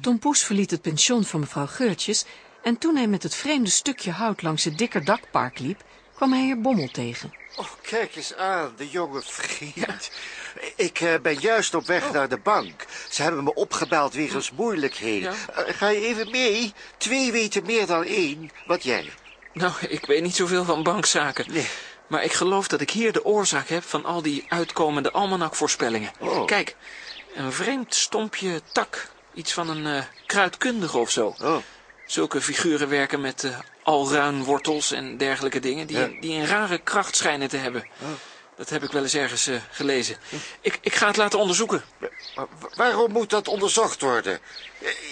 Tom Poes verliet het pension van mevrouw Geurtjes en toen hij met het vreemde stukje hout langs het dikke dakpark liep, kwam hij heer Bommel tegen. Oh, kijk eens aan, de jonge vriend. Ik eh, ben juist op weg naar de bank. Ze hebben me opgebeld wegens moeilijkheden. Eh, ga je even mee? Twee weten meer dan één. Wat jij? Nou, ik weet niet zoveel van bankzaken. Maar ik geloof dat ik hier de oorzaak heb van al die uitkomende almanakvoorspellingen. Oh. Kijk, een vreemd stompje tak. Iets van een eh, kruidkundige of zo. Oh. Zulke figuren werken met alruinwortels en dergelijke dingen... Die, Ja. die een rare kracht schijnen te hebben. Dat heb ik wel eens ergens eh, gelezen. Ik, ik ga het laten onderzoeken. Maar waarom moet dat onderzocht worden?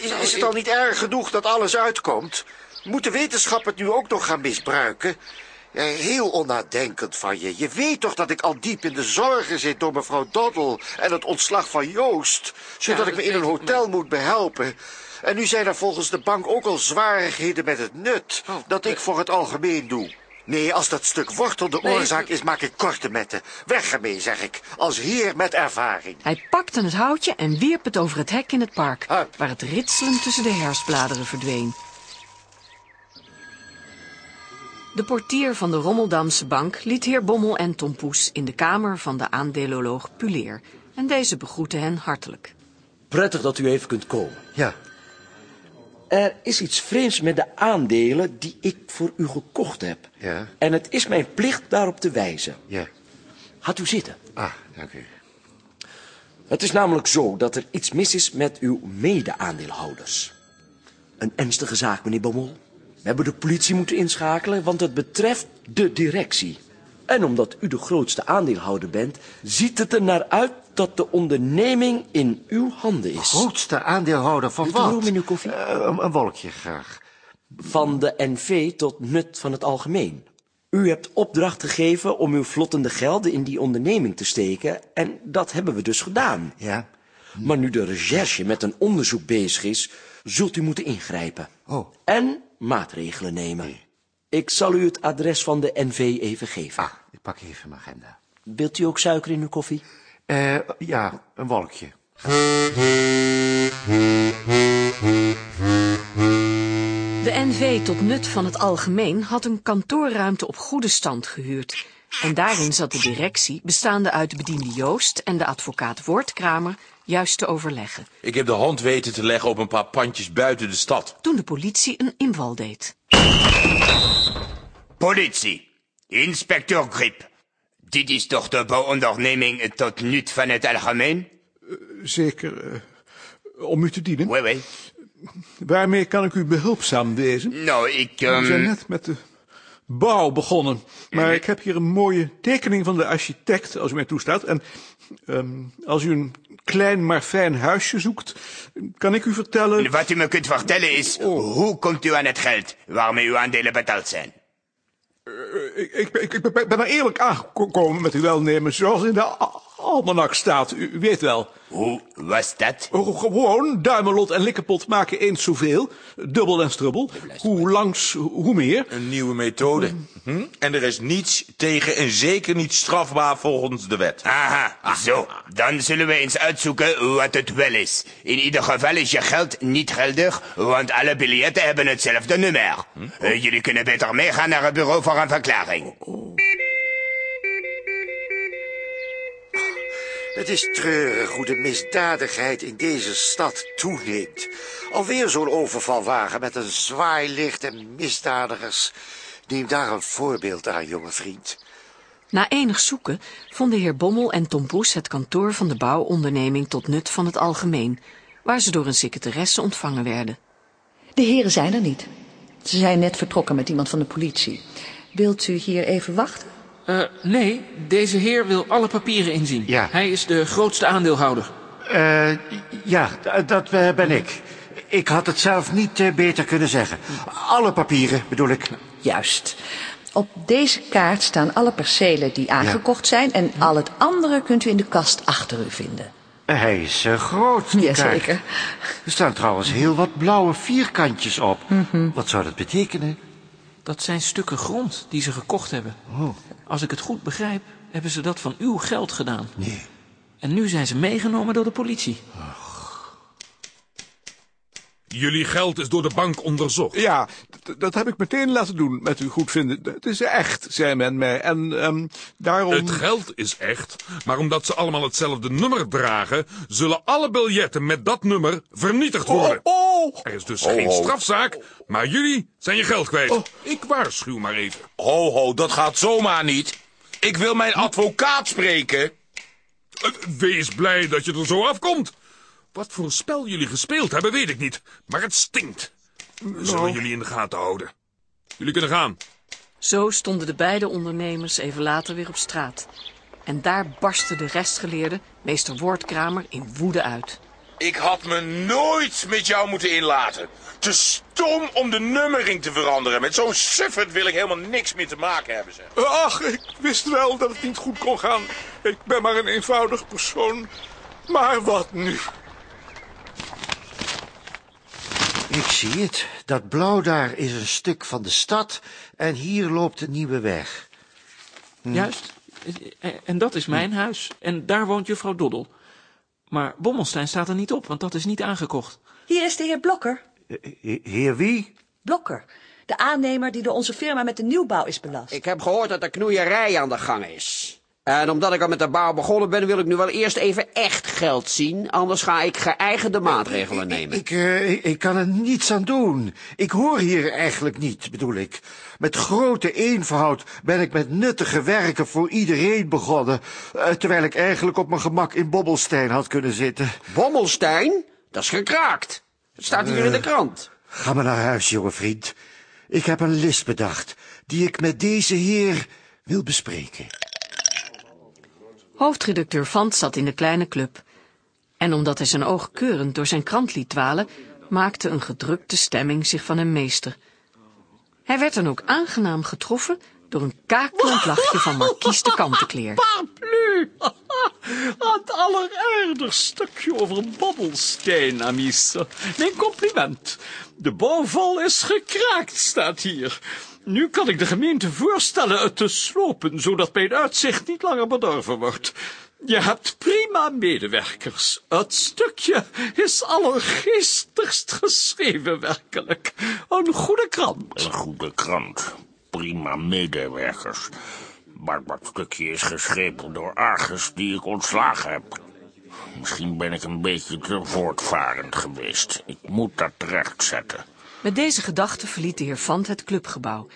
Is, is het al niet erg genoeg dat alles uitkomt? Moet de wetenschap het nu ook nog gaan misbruiken? Heel onnadenkend van je. Je weet toch dat ik al diep in de zorgen zit door mevrouw Doddle en het ontslag van Joost, zodat Ja, ik me in een hotel moet behelpen. En nu zijn er volgens de bank ook al zwarigheden met het nut Oh, dat ik voor het algemeen doe. Nee, als dat stuk wortel de Nee, oorzaak is, maak ik korte metten. Weg ermee, zeg ik, als heer met ervaring. Hij pakte het houtje en wierp het over het hek in het park, waar het ritselen tussen de herfstbladeren verdween. De portier van de Rommeldamse bank liet heer Bommel en Tom Poes in de kamer van de aandeloloog Puleer. En deze begroette hen hartelijk. Prettig dat u even kunt komen. Ja. Er is iets vreemds met de aandelen die ik voor u gekocht heb. Ja. En het is mijn plicht daarop te wijzen. Ja. Gaat u zitten. Ah, dank u. Het is namelijk zo dat er iets mis is met uw mede-aandeelhouders. Een ernstige zaak, meneer Bommel. We hebben de politie moeten inschakelen, want het betreft de directie. En omdat u de grootste aandeelhouder bent, ziet het er naar uit dat de onderneming in uw handen is. Grootste aandeelhouder van wat? room in uw koffie? Eh, een, een wolkje graag. Van de NV tot nut van het algemeen. U hebt opdracht gegeven om uw vlottende gelden in die onderneming te steken en dat hebben we dus gedaan. Ja. Maar nu de recherche met een onderzoek bezig is, zult u moeten ingrijpen. Oh. En maatregelen nemen. Ik zal u het adres van de NV even geven. Ah, ik pak even mijn agenda. Wilt u ook suiker in uw koffie? Eh, ja, een wolkje. De NV tot nut van het algemeen had een kantoorruimte op goede stand gehuurd. En daarin zat de directie, bestaande uit de bediende Joost en de advocaat Woordkramer, juist te overleggen. Ik heb de hand weten te leggen op een paar pandjes buiten de stad. Toen de politie een inval deed. Politie. Inspecteur Grip. Dit is toch de bouwonderneming tot nut van het algemeen? Zeker, eh, om u te dienen. Oui, oui. Waarmee kan ik u behulpzaam wezen? Nou, ik... We ehm, zijn net met de bouw begonnen. Maar ik heb hier een mooie tekening van de architect, als u mij toestaat. En ehm, als u een klein maar fijn huisje zoekt, kan ik u vertellen... Wat u me kunt vertellen is, hoe komt u aan het geld waarmee uw aandelen betaald zijn? Ik, ik, ik, ik ben er eerlijk aangekomen met uw welnemen, zoals in de almanak staat. U, u weet wel. Hoe was dat? Gewoon, Duimelot en Likkepot maken eens zoveel. Dubbel en strubbel. Hoe langs, hoe meer. Een nieuwe methode. Hm? En er is niets tegen en zeker niet strafbaar volgens de wet. Aha, zo. Dan zullen we eens uitzoeken wat het wel is. In ieder geval is je geld niet geldig, want alle biljetten hebben hetzelfde nummer. Eh, jullie kunnen beter meegaan naar het bureau voor een verklaring. Het is treurig hoe de misdadigheid in deze stad toeneemt. Alweer zo'n overvalwagen met een zwaailicht en misdadigers. Neem daar een voorbeeld aan, jonge vriend. Na enig zoeken vonden heer Bommel en Tom Poes het kantoor van de bouwonderneming tot nut van het algemeen, waar ze door een secretaresse ontvangen werden. De heren zijn er niet. Ze zijn net vertrokken met iemand van de politie. Wilt u hier even wachten? Eh, nee, deze heer wil alle papieren inzien. Ja. Hij is de grootste aandeelhouder. Eh, ja, dat eh, ben ik. Ik had het zelf niet beter kunnen zeggen. Alle papieren, bedoel ik. Juist. Op deze kaart staan alle percelen die aangekocht zijn... en al het andere kunt u in de kast achter u vinden. Hij is groot, die Jazeker. kaart. Er staan trouwens heel wat blauwe vierkantjes op. Wat zou dat betekenen? Dat zijn stukken grond die ze gekocht hebben. Oh. Als ik het goed begrijp, hebben ze dat van uw geld gedaan. Nee. En nu zijn ze meegenomen door de politie. Jullie geld is door de bank onderzocht. Ja, dat heb ik meteen laten doen met uw goedvinden. Het is echt, zei men mij. En ehm, daarom... Het geld is echt, maar omdat ze allemaal hetzelfde nummer dragen, zullen alle biljetten met dat nummer vernietigd worden. Oh, Er is dus geen ho. strafzaak, maar jullie zijn je geld kwijt. Ik waarschuw maar even. Ho, ho, dat gaat zomaar niet. Ik wil mijn advocaat spreken. Eh, Wees blij dat je er zo afkomt. Wat voor spel jullie gespeeld hebben, weet ik niet. Maar het stinkt. We zullen jullie in de gaten houden. Jullie kunnen gaan. Zo stonden de beide ondernemers even later weer op straat. En daar barstte de restgeleerde, meester Woordkramer, in woede uit. Ik had me nooit met jou moeten inlaten. Te stom om de nummering te veranderen. Met zo'n suffert wil ik helemaal niks meer te maken hebben, zeg. Ach, ik wist wel dat het niet goed kon gaan. Ik ben maar een eenvoudig persoon. Maar wat nu? Ik zie het. Dat blauw daar is een stuk van de stad en hier loopt de nieuwe weg. Juist. Eh, En dat is mijn huis. En daar woont juffrouw Doddel. Maar Bommelstein staat er niet op, want dat is niet aangekocht. Hier is de heer Blokker. He- Heer wie? Blokker. De aannemer die door onze firma met de nieuwbouw is belast. Ik heb gehoord dat er knoeierij aan de gang is. En omdat ik al met de bouw begonnen ben, wil ik nu wel eerst even echt geld zien. Anders ga ik geëigende maatregelen nemen. Ik, eh, ik, ik kan er niets aan doen. Ik hoor hier eigenlijk niet, bedoel ik. Met grote eenvoud ben ik met nuttige werken voor iedereen begonnen. eh, terwijl ik eigenlijk op mijn gemak in Bobbelstein had kunnen zitten. Bommelstein? Dat is gekraakt. Het staat hier in de krant. Ga maar naar huis, jonge vriend. Ik heb een list bedacht die ik met deze heer wil bespreken. Hoofdredacteur Vant zat in de kleine club. En omdat hij zijn oog keurend door zijn krant liet dwalen, maakte een gedrukte stemming zich van hem meester. Hij werd dan ook aangenaam getroffen door een kakelend lachje van Markies de Kantenkleer. Paraplu! Het alleraardigst stukje over Bobbelsteen, amies. Mijn compliment. De bouwval is gekraakt, staat hier. Nu kan ik de gemeente voorstellen het te slopen, zodat mijn uitzicht niet langer bedorven wordt. Je hebt prima medewerkers. Het stukje is allergeestigst geschreven, werkelijk. Een goede krant. Een goede krant. Prima medewerkers. Maar dat stukje is geschreven door Argus die ik ontslagen heb. Misschien ben ik een beetje te voortvarend geweest. Ik moet dat rechtzetten. Met deze gedachte verliet de heer Vant het clubgebouw.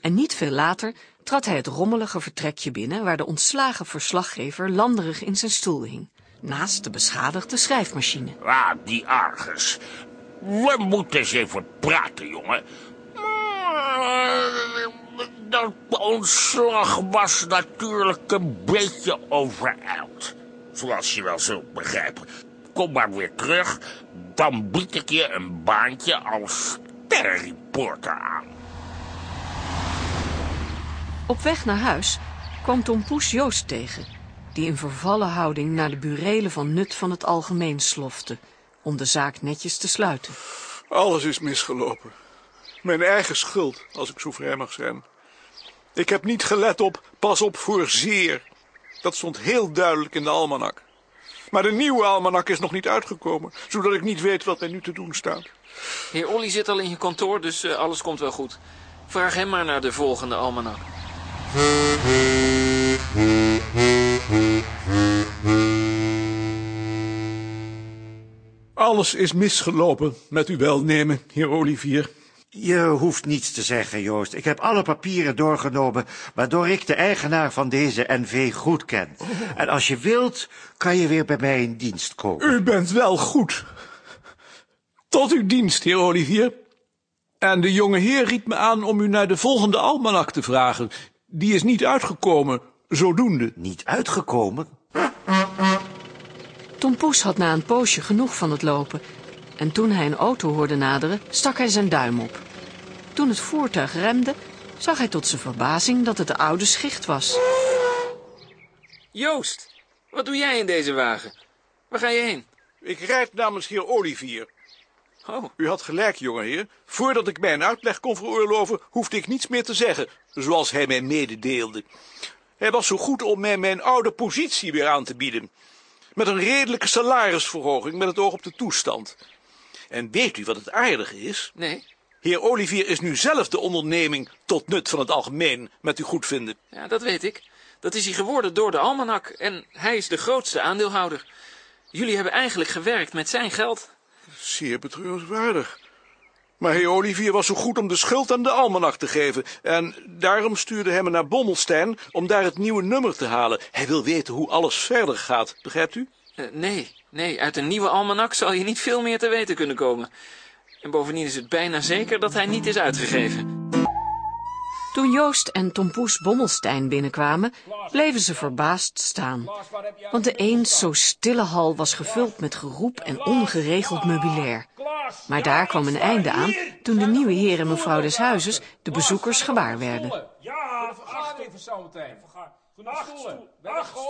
En niet veel later trad hij het rommelige vertrekje binnen waar de ontslagen verslaggever landerig in zijn stoel hing. naast de beschadigde schrijfmachine. Ah, die Argus. We moeten eens even praten, jongen. Dat ontslag was natuurlijk een beetje overijld. Zoals je wel zult begrijpen. Kom maar weer terug, dan bied ik je een baantje als sterrenreporter aan. Op weg naar huis kwam Tom Poes Joost tegen... die in vervallen houding naar de burelen van nut van het algemeen slofte... om de zaak netjes te sluiten. Alles is misgelopen. Mijn eigen schuld, als ik zo vrij mag zijn. Ik heb niet gelet op pas op voor zeer. Dat stond heel duidelijk in de almanak. Maar de nieuwe almanak is nog niet uitgekomen, zodat ik niet weet wat er nu te doen staat. Heer Olly zit al in je kantoor, dus eh, alles komt wel goed. Vraag hem maar naar de volgende almanak. Alles is misgelopen, met uw welnemen, heer Olivier. Je hoeft niets te zeggen, Joost. Ik heb alle papieren doorgenomen, waardoor ik de eigenaar van deze NV goed ken. En als je wilt, kan je weer bij mij in dienst komen. U bent wel goed. Tot uw dienst, heer Olivier. En de jonge heer riep me aan om u naar de volgende almanak te vragen. Die is niet uitgekomen, zodoende. Niet uitgekomen? Tom Poes had na een poosje genoeg van het lopen... en toen hij een auto hoorde naderen, stak hij zijn duim op. Toen het voertuig remde, zag hij tot zijn verbazing dat het de oude schicht was. Joost, wat doe jij in deze wagen? Waar ga je heen? Ik rijd namens heer Olivier. Oh. U had gelijk, jongeheer. Voordat ik mij een uitleg kon veroorloven, hoefde ik niets meer te zeggen, zoals hij mij mededeelde. Hij was zo goed om mij mijn oude positie weer aan te bieden. Met een redelijke salarisverhoging met het oog op de toestand. En weet u wat het aardige is? Nee. Heer Olivier is nu zelf de onderneming tot nut van het algemeen, met uw goedvinden. Ja, dat weet ik. Dat is hij geworden door de almanak en hij is de grootste aandeelhouder. Jullie hebben eigenlijk gewerkt met zijn geld. Zeer betreurenswaardig. Maar heer Olivier was zo goed om de schuld aan de almanak te geven. En daarom stuurde hij me naar Bommelstein om daar het nieuwe nummer te halen. Hij wil weten hoe alles verder gaat, begrijpt u? Uh, nee, nee, uit een nieuwe almanak zal je niet veel meer te weten kunnen komen. En bovendien is het bijna zeker dat hij niet is uitgegeven. Toen Joost en Tom Poes Bommelstein binnenkwamen, bleven ze verbaasd staan. Want de eens zo stille hal was gevuld met geroep en ongeregeld meubilair. Maar daar kwam een einde aan toen de nieuwe heer en mevrouw des huizes de bezoekers gewaar werden. Ja, zo meteen.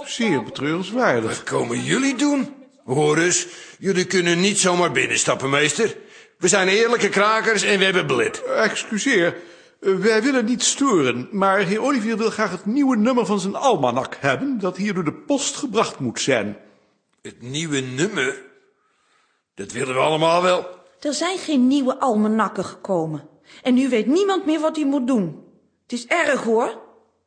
Zeer betreurenswaardig. Wat komen jullie doen? Hoor eens, jullie kunnen niet zomaar binnenstappen, meester. We zijn eerlijke krakers en we hebben blid. Excuseer, wij willen niet storen, maar heer Olivier wil graag het nieuwe nummer van zijn almanak hebben, dat hier door de post gebracht moet zijn. Het nieuwe nummer? Dat willen we allemaal wel. Er zijn geen nieuwe almanakken gekomen. En nu weet niemand meer wat hij moet doen. Het is erg hoor.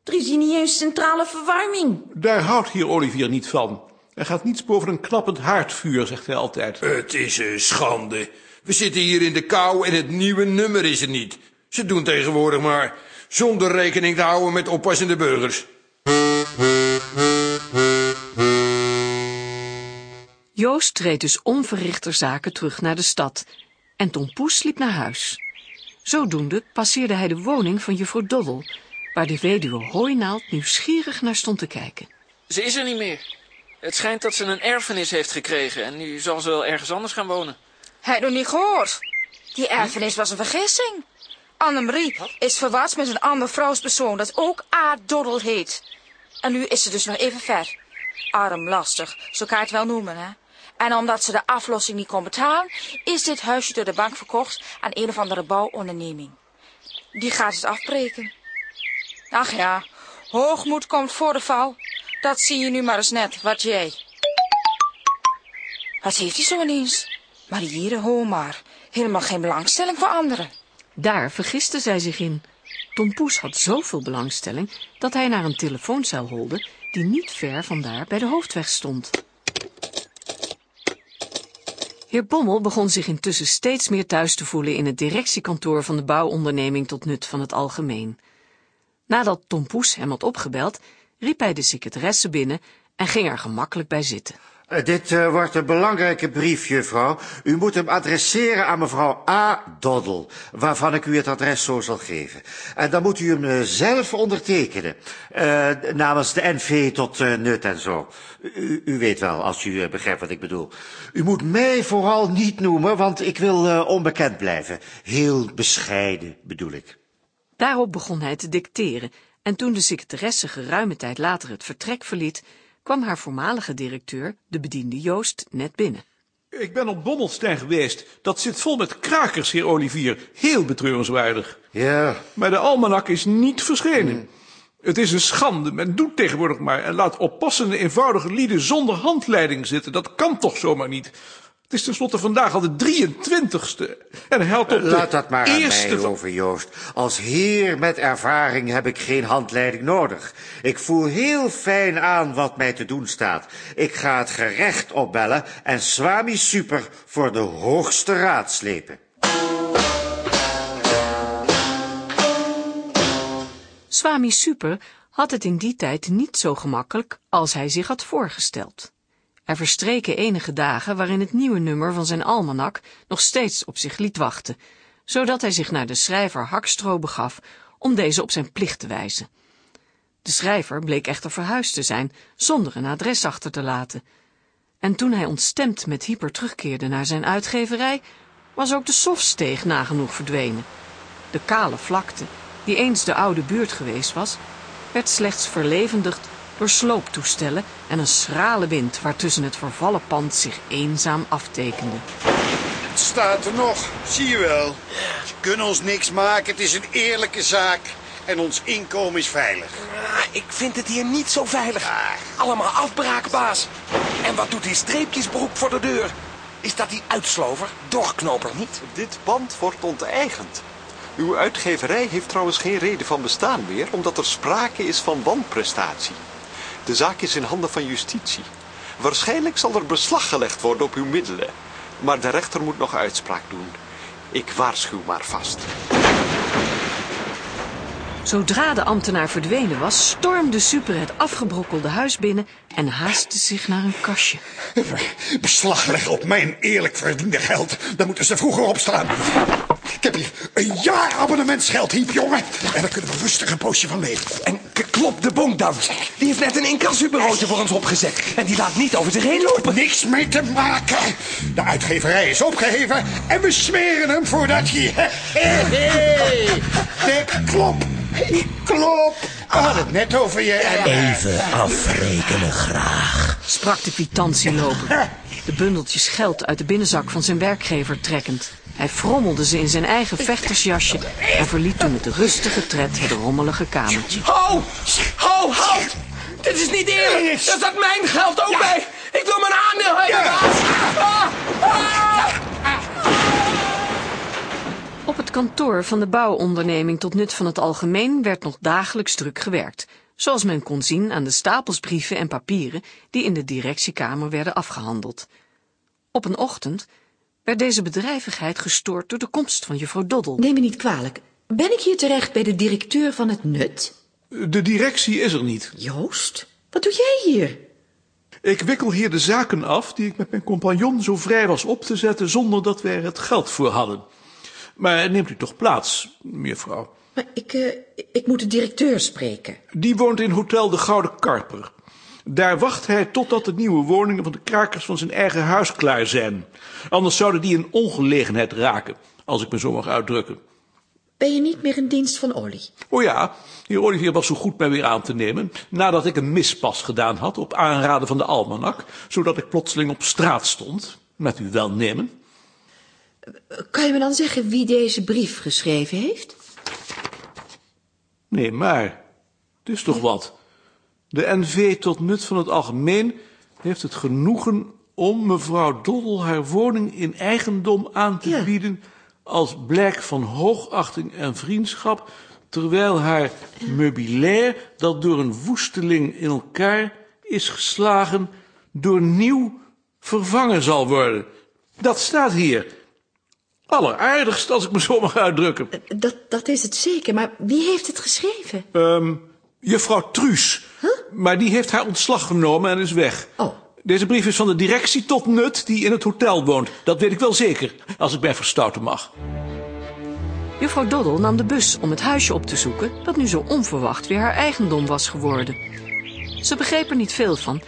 Er is hier niet eens centrale verwarming. Daar houdt heer Olivier niet van. Er gaat niets boven een knappend haardvuur, zegt hij altijd. Het is een schande. We zitten hier in de kou en het nieuwe nummer is er niet. Ze doen tegenwoordig maar, zonder rekening te houden met oppassende burgers. Joost treedt dus onverrichter zaken terug naar de stad en Tom Poes liep naar huis. Zodoende passeerde hij de woning van juffrouw Doddel, waar de weduwe Hooinaald nieuwsgierig naar stond te kijken. Ze is er niet meer. Het schijnt dat ze een erfenis heeft gekregen en nu zal ze wel ergens anders gaan wonen. Hij nog niet gehoord. Die erfenis was een vergissing. Annemarie is verward met een ander vrouwspersoon dat ook A. Heet. En nu is ze dus nog even ver. Arm lastig, zo kan je het wel noemen, hè. En omdat ze de aflossing niet kon betalen, is dit huisje door de bank verkocht aan een of andere bouwonderneming. Die gaat het afbreken. Ach ja, hoogmoed komt voor de val. Dat zie je nu maar eens net, wat jij. Wat heeft hij zo ineens? Hoor maar. Helemaal geen belangstelling voor anderen. Daar vergiste zij zich in. Tom Poes had zoveel belangstelling dat hij naar een telefooncel holde die niet ver vandaar bij de hoofdweg stond. Heer Bommel begon zich intussen steeds meer thuis te voelen in het directiekantoor van de bouwonderneming tot nut van het algemeen. Nadat Tom Poes hem had opgebeld, riep hij de secretaresse binnen en ging er gemakkelijk bij zitten. Eh, dit eh, wordt een belangrijke brief, juffrouw. U moet hem adresseren aan mevrouw A. Doddel, waarvan ik u het adres zo zal geven. En dan moet u hem eh, zelf ondertekenen, namens de NV tot nut en zo. U, u weet wel, als u begrijpt wat ik bedoel. U moet mij vooral niet noemen, want ik wil onbekend blijven. Heel bescheiden, bedoel ik. Daarop begon hij te dicteren, en toen de secretaresse geruime tijd later het vertrek verliet, kwam haar voormalige directeur, de bediende Joost, net binnen. Ik ben op Bommelstein geweest. Dat zit vol met krakers, heer Olivier. Heel betreurenswaardig. Ja. Maar de almanak is niet verschenen. Het is een schande. Men doet tegenwoordig maar en laat oppassende eenvoudige lieden zonder handleiding zitten. Dat kan toch zomaar niet. Het is tenslotte vandaag al de 23ste. En hij had op de Laat dat maar aan eerste mij over, Joost. Als heer met ervaring heb ik geen handleiding nodig. Ik voel heel fijn aan wat mij te doen staat. Ik ga het gerecht opbellen en Swami Super voor de hoogste raad slepen. Swami Super had het in die tijd niet zo gemakkelijk als hij zich had voorgesteld. Er verstreken enige dagen waarin het nieuwe nummer van zijn almanak nog steeds op zich liet wachten, zodat hij zich naar de schrijver Hakstro begaf om deze op zijn plicht te wijzen. De schrijver bleek echter verhuisd te zijn, zonder een adres achter te laten. En toen hij ontstemd met hyper terugkeerde naar zijn uitgeverij, was ook de sofsteeg nagenoeg verdwenen. De kale vlakte, die eens de oude buurt geweest was, werd slechts verlevendigd door slooptoestellen en een schrale wind waartussen het vervallen pand zich eenzaam aftekende. Het staat er nog, zie je wel. Ze kunnen ons niks maken, het is een eerlijke zaak. En ons inkomen is veilig. Ah, ik vind het hier niet zo veilig. Allemaal afbraak, baas. En wat doet die streepjesbroek voor de deur? Is dat die uitslover, doorknoper niet? Dit pand wordt onteigend. Uw uitgeverij heeft trouwens geen reden van bestaan meer, omdat er sprake is van wanprestatie. De zaak is in handen van justitie. Waarschijnlijk zal er beslag gelegd worden op uw middelen. Maar de rechter moet nog uitspraak doen. Ik waarschuw maar vast. Zodra de ambtenaar verdwenen was, stormde Super het afgebrokkelde huis binnen en haastte zich naar een kastje. Beslag leggen op mijn eerlijk verdiende geld. Daar moeten ze vroeger op staan. Ik heb hier een jaar abonnementsgeld, hiep jongen. En daar kunnen we rustig een poosje van leven. En klop de bonk dan. Die heeft net een incassobureautje voor ons opgezet. En die laat niet over zich heen lopen. Niks mee te maken. De uitgeverij is opgeheven en we smeren hem voordat hij... De klop. Klop. We hadden het net over je... en- Even afrekenen graag. sprak de kwitantieloper, de bundeltjes geld uit de binnenzak van zijn werkgever trekkend. Hij frommelde ze in zijn eigen vechtersjasje en verliet toen met rustige tred het rommelige kamertje. Ho! Ho, halt! Dit is niet eerlijk! Daar staat mijn geld ook bij! Ik wil mijn aandeel hebben, baas! Ah, ah! Op het kantoor van de bouwonderneming tot nut van het algemeen werd nog dagelijks druk gewerkt, zoals men kon zien aan de stapels brieven en papieren die in de directiekamer werden afgehandeld. Op een ochtend werd deze bedrijvigheid gestoord door de komst van juffrouw Doddel. Neem me niet kwalijk. Ben ik hier terecht bij de directeur van het Nut? De directie is er niet. Joost, wat doe jij hier? Ik wikkel hier de zaken af die ik met mijn compagnon zo vrij was op te zetten zonder dat wij er het geld voor hadden. Maar neemt u toch plaats, mevrouw. Maar ik, eh, ik moet de directeur spreken. Die woont in Hotel de Gouden Karper. Daar wacht hij totdat de nieuwe woningen van de krakers van zijn eigen huis klaar zijn. Anders zouden die in ongelegenheid raken, als ik me zo mag uitdrukken. Ben je niet meer in dienst van Olly? Oh ja, heer Olivier was zo goed mij weer aan te nemen, nadat ik een mispas gedaan had op aanraden van de almanak, zodat ik plotseling op straat stond, met uw welnemen. Kan je me dan zeggen wie deze brief geschreven heeft? Nee, maar, het is toch wat. De NV tot nut van het algemeen heeft het genoegen om mevrouw Doddel haar woning in eigendom aan te bieden als blijk van hoogachting en vriendschap, terwijl haar meubilair, dat door een woesteling in elkaar is geslagen, door nieuw vervangen zal worden. Dat staat hier. Alleraardigst, als ik me zo mag uitdrukken. Dat, dat is het zeker, maar wie heeft het geschreven? Ehm juffrouw Truus. Maar die heeft haar ontslag genomen en is weg. Oh. Deze brief is van de directie tot Nut die in het hotel woont. Dat weet ik wel zeker, als ik mij verstouten mag. Juffrouw Doddel nam de bus om het huisje op te zoeken... dat nu zo onverwacht weer haar eigendom was geworden. Ze begreep er niet veel van...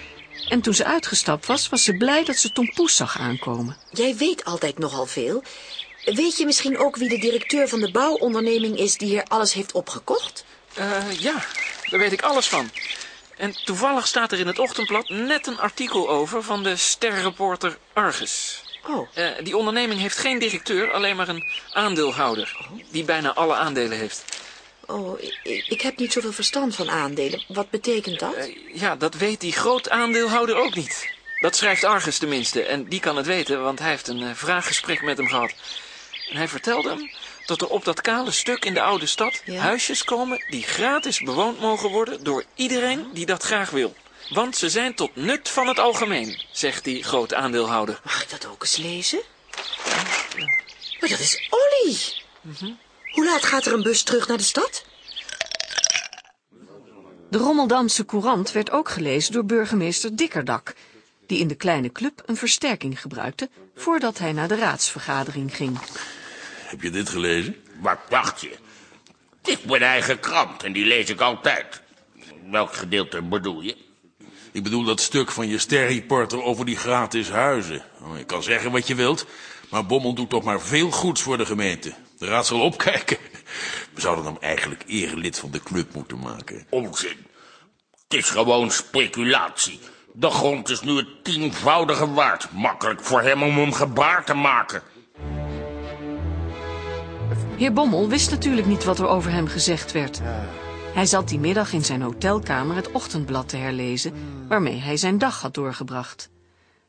en toen ze uitgestapt was, was ze blij dat ze Tom Poes zag aankomen. Jij weet altijd nogal veel. Weet je misschien ook wie de directeur van de bouwonderneming is die hier alles heeft opgekocht? Eh, ja, daar weet ik alles van. En toevallig staat er in het ochtendblad net een artikel over van de sterreporter Argus. Oh. Eh, die onderneming heeft geen directeur, alleen maar een aandeelhouder. Die bijna alle aandelen heeft. Oh, ik, ik heb niet zoveel verstand van aandelen. Wat betekent dat? Eh, ja, dat weet die groot aandeelhouder ook niet. Dat schrijft Argus tenminste. En die kan het weten, want hij heeft een vraaggesprek met hem gehad. En hij vertelde hem dat er op dat kale stuk in de oude stad huisjes komen die gratis bewoond mogen worden door iedereen die dat graag wil. Want ze zijn tot nut van het algemeen, zegt die groot aandeelhouder. Mag ik dat ook eens lezen? Maar dat is Olly. Hoe laat gaat er een bus terug naar de stad? De Rommeldamse Courant werd ook gelezen door burgemeester Dikkerdak... die in de kleine club een versterking gebruikte... voordat hij naar de raadsvergadering ging. Heb je dit gelezen? Wat dacht je? Het is mijn eigen krant en die lees ik altijd. Welk gedeelte bedoel je? Ik bedoel dat stuk van je sterreporter over die gratis huizen. Oh, Je kan zeggen wat je wilt, maar Bommel doet toch maar veel goeds voor de gemeente. De raad zal opkijken. We zouden hem eigenlijk erelid van de club moeten maken. Onzin. Het is gewoon speculatie. De grond is nu het tienvoudige waard. Makkelijk voor hem om hem gebaar te maken. Heer Bommel wist natuurlijk niet wat er over hem gezegd werd. Hij zat die middag in zijn hotelkamer het ochtendblad te herlezen... waarmee hij zijn dag had doorgebracht.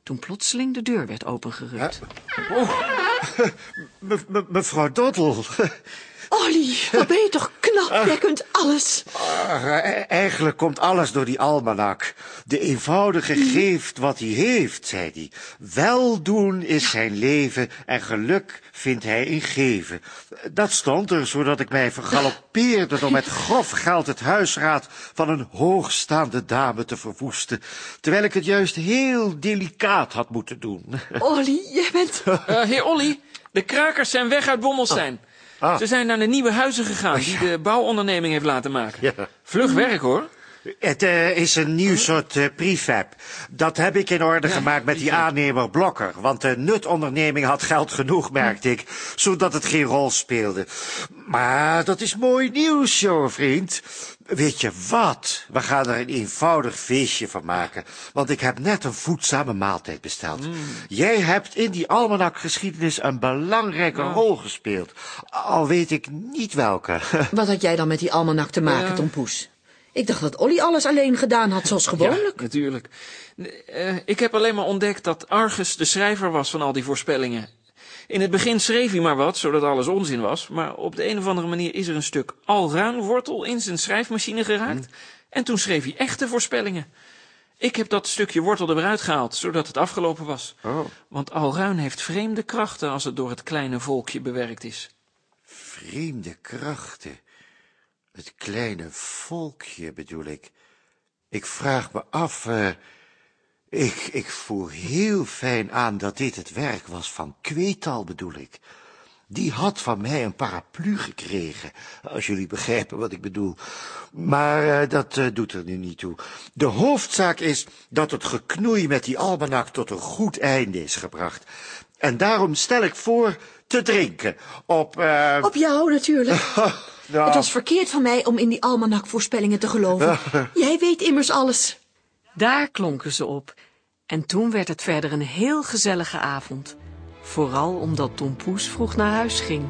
Toen plotseling de deur werd opengerukt. Me- me- mevrouw Doddel. Olly, wat ben je toch knap? Jij kunt alles. Ah, e- eigenlijk komt alles door die almanak. De eenvoudige geeft wat hij heeft, zei hij. Weldoen is zijn leven en geluk vindt hij in geven. Dat stond er, zodat ik mij vergalopeerde door met grof geld het huisraad van een hoogstaande dame te verwoesten, terwijl ik het juist heel delicaat had moeten doen. Olly, jij bent... Eh, heer Olly, de krakers zijn weg uit Bommelstein. Ze zijn naar de nieuwe huizen gegaan die de bouwonderneming heeft laten maken. Vlug werk hoor. Het eh, is een nieuw soort eh, prefab. Dat heb ik in orde gemaakt met die aannemer Blokker. Want de nutonderneming had geld genoeg, merkte ik. Zodat het geen rol speelde. Maar dat is mooi nieuws, joh, vriend. Weet je wat? We gaan er een eenvoudig feestje van maken. Want ik heb net een voedzame maaltijd besteld. Jij hebt in die almanakgeschiedenis een belangrijke rol gespeeld. Al weet ik niet welke. Wat had jij dan met die almanak te maken, Ja. Tom Poes? Ik dacht dat Olly alles alleen gedaan had, zoals gewoonlijk. Ja, natuurlijk. Eh, ik heb alleen maar ontdekt dat Argus de schrijver was van al die voorspellingen. In het begin schreef hij maar wat, zodat alles onzin was. Maar op de een of andere manier is er een stuk alruinwortel in zijn schrijfmachine geraakt. En toen schreef hij echte voorspellingen. Ik heb dat stukje wortel eruit gehaald, zodat het afgelopen was. Want alruin heeft vreemde krachten als het door het kleine volkje bewerkt is. Vreemde krachten. Het kleine volkje bedoel ik. Ik vraag me af. eh, ik, ik voel heel fijn aan dat dit het werk was van Kweetal, bedoel ik. Die had van mij een paraplu gekregen, als jullie begrijpen wat ik bedoel. Maar eh, dat eh, doet er nu niet toe. De hoofdzaak is dat het geknoei met die almanak tot een goed einde is gebracht. En daarom stel ik voor te drinken op... eh, Op jou natuurlijk. Het was verkeerd van mij om in die almanakvoorspellingen te geloven. Jij weet immers alles. Daar klonken ze op. En toen werd het verder een heel gezellige avond. Vooral omdat Tom Poes vroeg naar huis ging.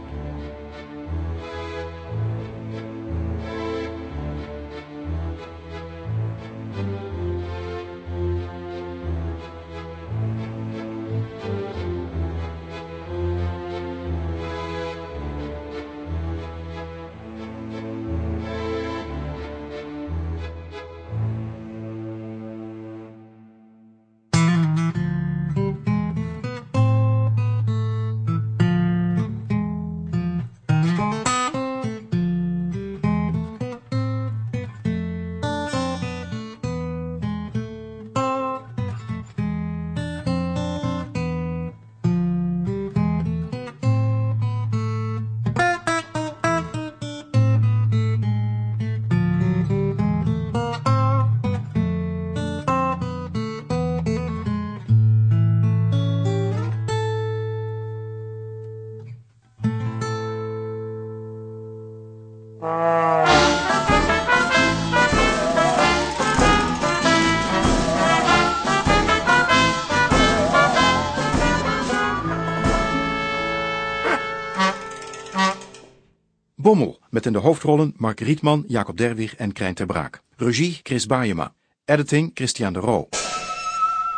Bommel, met in de hoofdrollen Mark Rietman, Jacob Derwig en Krijn ter Braak. Regie Chris Baayema. Editing Christian de Roo.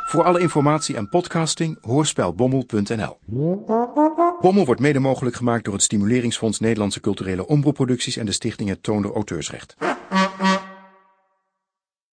Voor alle informatie en podcasting hoorspelbommel.nl. Bommel wordt mede mogelijk gemaakt door het Stimuleringsfonds Nederlandse Culturele Omroepproducties en de stichting Het Toonder Auteursrecht.